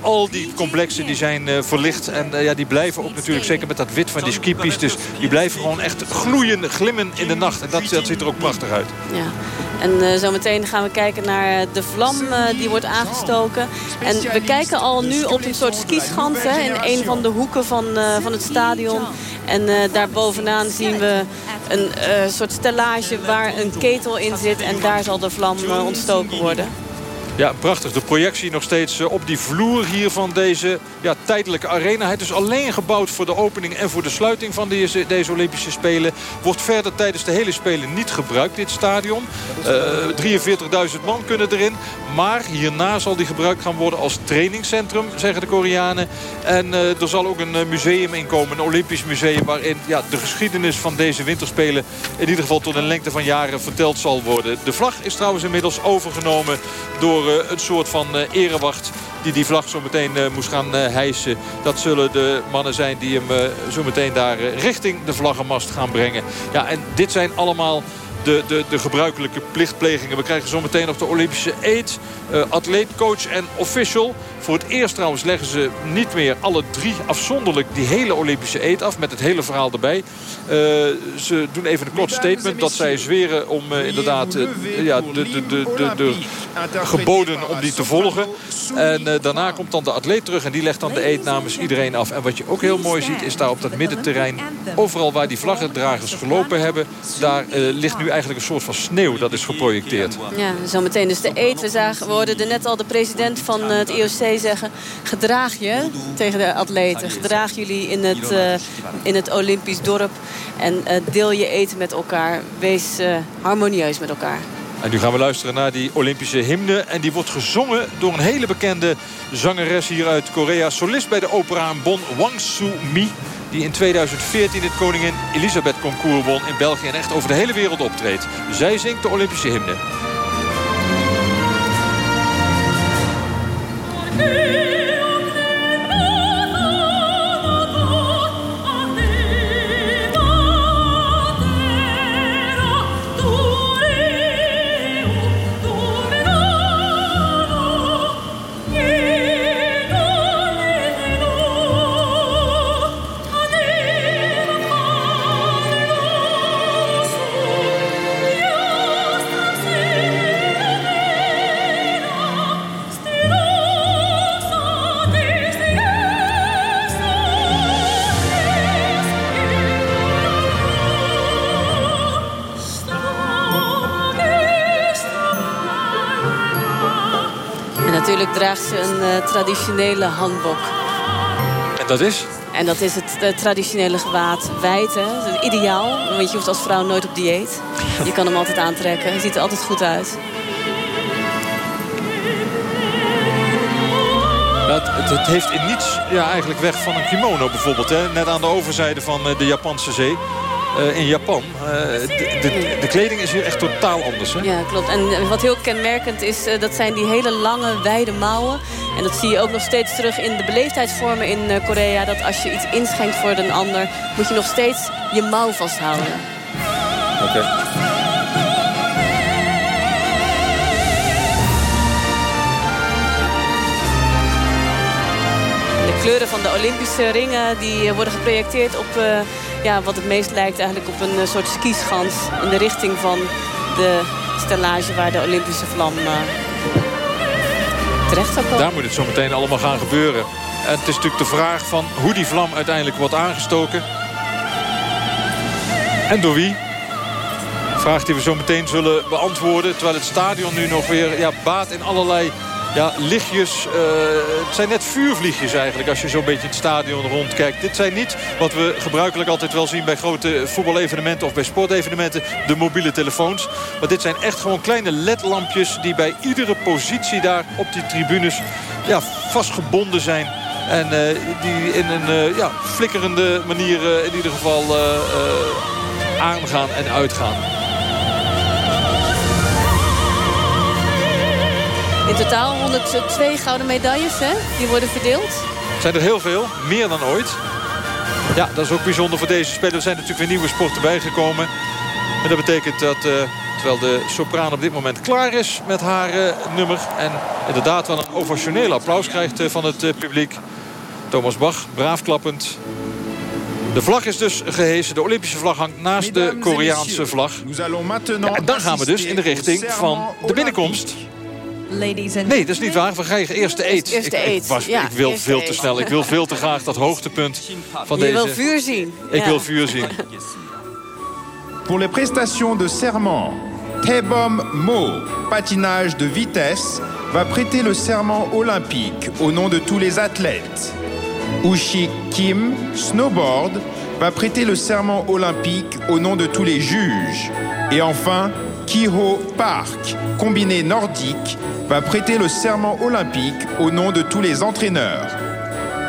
al die complexen die zijn verlicht. En ja, die blijven ook natuurlijk. Zeker met dat wit van die skipistes. Die blijven gewoon echt gloeien, glimmen in de nacht. En dat, dat ziet er ook prachtig uit. Ja. En uh, zometeen gaan we kijken naar de vlam die wordt aangestoken. En we kijken al nu op een soort skischans in een van de hoeken van, uh, van het stadion. En daar bovenaan zien we een soort stellage waar een ketel in zit. En daar zal de vlam ontstoken worden. Ja, prachtig. De projectie nog steeds op die vloer hier van deze ja, tijdelijke arena. Het is alleen gebouwd voor de opening en voor de sluiting van deze, deze Olympische Spelen. Wordt verder tijdens de hele Spelen niet gebruikt, dit stadion. Uh, 43.000 man kunnen erin. Maar hierna zal die gebruikt gaan worden als trainingscentrum, zeggen de Koreanen. En uh, er zal ook een museum inkomen, een Olympisch museum... waarin ja, de geschiedenis van deze winterspelen... in ieder geval tot een lengte van jaren verteld zal worden. De vlag is trouwens inmiddels overgenomen door uh, een soort van uh, erewacht die die vlag zo meteen uh, moest gaan hijsen. Dat zullen de mannen zijn die hem zo meteen daar richting de vlaggenmast gaan brengen. Ja, en dit zijn allemaal de, de, de gebruikelijke plichtplegingen. We krijgen zo meteen nog de Olympische eet. Uh, atleet, coach en official. Voor het eerst trouwens leggen ze niet meer alle drie afzonderlijk die hele Olympische eet af. Met het hele verhaal erbij. Uh, ze doen even een kort statement dat zij zweren om uh, inderdaad ja, de, de, de, de, de geboden om die te volgen. En daarna komt dan de atleet terug en die legt dan de eet namens iedereen af. En wat je ook heel mooi ziet is daar op dat middenterrein. Overal waar die vlaggendragers gelopen hebben. Daar ligt nu eigenlijk een soort van sneeuw dat is geprojecteerd. Ja, zometeen dus de eet. We, zagen, we hoorden net al de president van het IOC zeggen... gedraag je tegen de atleten. Gedraag jullie in het, uh, in het Olympisch dorp. En uh, deel je eten met elkaar. Wees uh, harmonieus met elkaar. En nu gaan we luisteren naar die Olympische hymne. En die wordt gezongen door een hele bekende zangeres hier uit Korea. Solist bij de opera in Bonn, Wang Soo-mi. Die in 2014 het Koningin Elisabeth Concours won in België. En echt over de hele wereld optreedt. Zij zingt de Olympische hymne. Draagt ze een uh, traditionele handbok. En dat is? En dat is het uh, traditionele gewaad wijd. Hè? Dat is ideaal, want je hoeft als vrouw nooit op dieet. Je kan hem altijd aantrekken. Je ziet er altijd goed uit. Ja, het, heeft in niets ja, eigenlijk weg van een kimono bijvoorbeeld. Hè? Net aan de overzijde van uh, de Japanse zee. Eh, in Japan. Eh, de, de, de, kleding is hier echt totaal anders. Hè? Ja, klopt. En eh, wat heel kenmerkend is, dat zijn die hele lange, wijde mouwen. En dat zie je ook nog steeds terug in de beleefdheidsvormen in Korea. Dat als je iets inschenkt voor een ander, moet je nog steeds je mouw vasthouden. Oké. Okay. kleuren van de Olympische ringen... die worden geprojecteerd op ja, wat het meest lijkt eigenlijk op een eh, soort skischans... in de richting van de stellage waar de Olympische vlam eh, terecht zou komen. Daar moet het zo meteen allemaal gaan gebeuren. En het is natuurlijk de vraag van hoe die vlam uiteindelijk wordt aangestoken. En door wie? Vraag die we zo meteen zullen beantwoorden. Terwijl het stadion nu nog weer ja, baat in allerlei ja, lichtjes. eh, het zijn net vuurvliegjes eigenlijk als je zo'n beetje het stadion rondkijkt. Dit zijn niet wat we gebruikelijk altijd wel zien bij grote voetbalevenementen of bij sportevenementen. De mobiele telefoons. Maar dit zijn echt gewoon kleine ledlampjes die bij iedere positie daar op die tribunes ja, vastgebonden zijn. En eh, die in een eh, ja, flikkerende manier in ieder geval aangaan en uitgaan. In totaal 102 gouden medailles, hè? Die worden verdeeld. zijn er heel veel, meer dan ooit. Ja, dat is ook bijzonder voor deze spelers. Er zijn natuurlijk weer nieuwe sporten bijgekomen. En dat betekent dat, eh, terwijl de sopraan op dit moment klaar is met haar eh, nummer... en inderdaad wel een ovationeel applaus krijgt eh, van het eh, publiek. Thomas Bach, braaf klappend. De vlag is dus gehesen. De Olympische vlag hangt naast de Koreaanse vlag. Ja, en dan gaan we dus in de richting van de binnenkomst. Ladies and Nee, dat is niet waar. We krijgen eerst de eet. Eerst de Ik- was, ja, ik wil veel te snel. Ik wil veel te graag dat hoogtepunt van Je deze... wil vuur zien. Ik Ja. wil vuur zien. Pour les prestations de serment, Taebom Mo, patinage de vitesse, va prêter le serment olympique au nom de tous les athlètes. Ushik Kim, snowboard, va prêter le serment olympique au nom de tous les juges. Et enfin, Kiho Park, combiné nordique, va prêter le serment olympique au nom de tous les entraîneurs.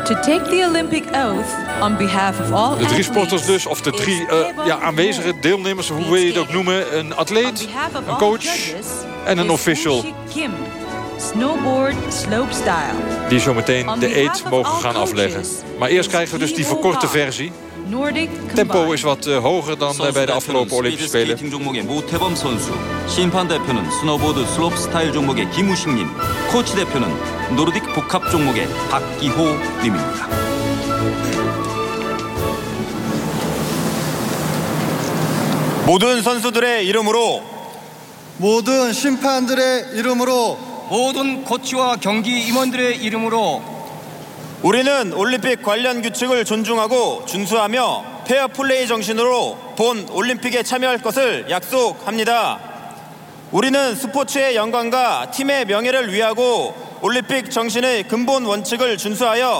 To take the Olympic oath on behalf of all De drie sporters dus, of de drie eh, ja, aanwezige deelnemers, hoe wil je het ook noemen. Een atleet, een coach en een official. Kim, snowboard slope style. Die zo meteen On de eet mogen gaan afleggen. Maar eerst krijgen we dus die verkorte versie. Tempo is wat eh, hoger dan eh, bij de afgelopen Olympische Spelen. 종목의 모태범 선수, 심판 대표는 스노보드 슬롭 스타일 종목의 김우식님, 코치 대표는 노르딕 복합 종목의 박기호 님입니다. 모든 선수들의 이름으로 모든 심판들의 이름으로 모든 코치와 경기 임원들의 이름으로 우리는 올림픽 관련 규칙을 존중하고 준수하며 페어 플레이 정신으로 본 올림픽에 참여할 것을 약속합니다. 우리는 스포츠의 영광과 팀의 명예를 위하고 올림픽 정신의 근본 원칙을 준수하여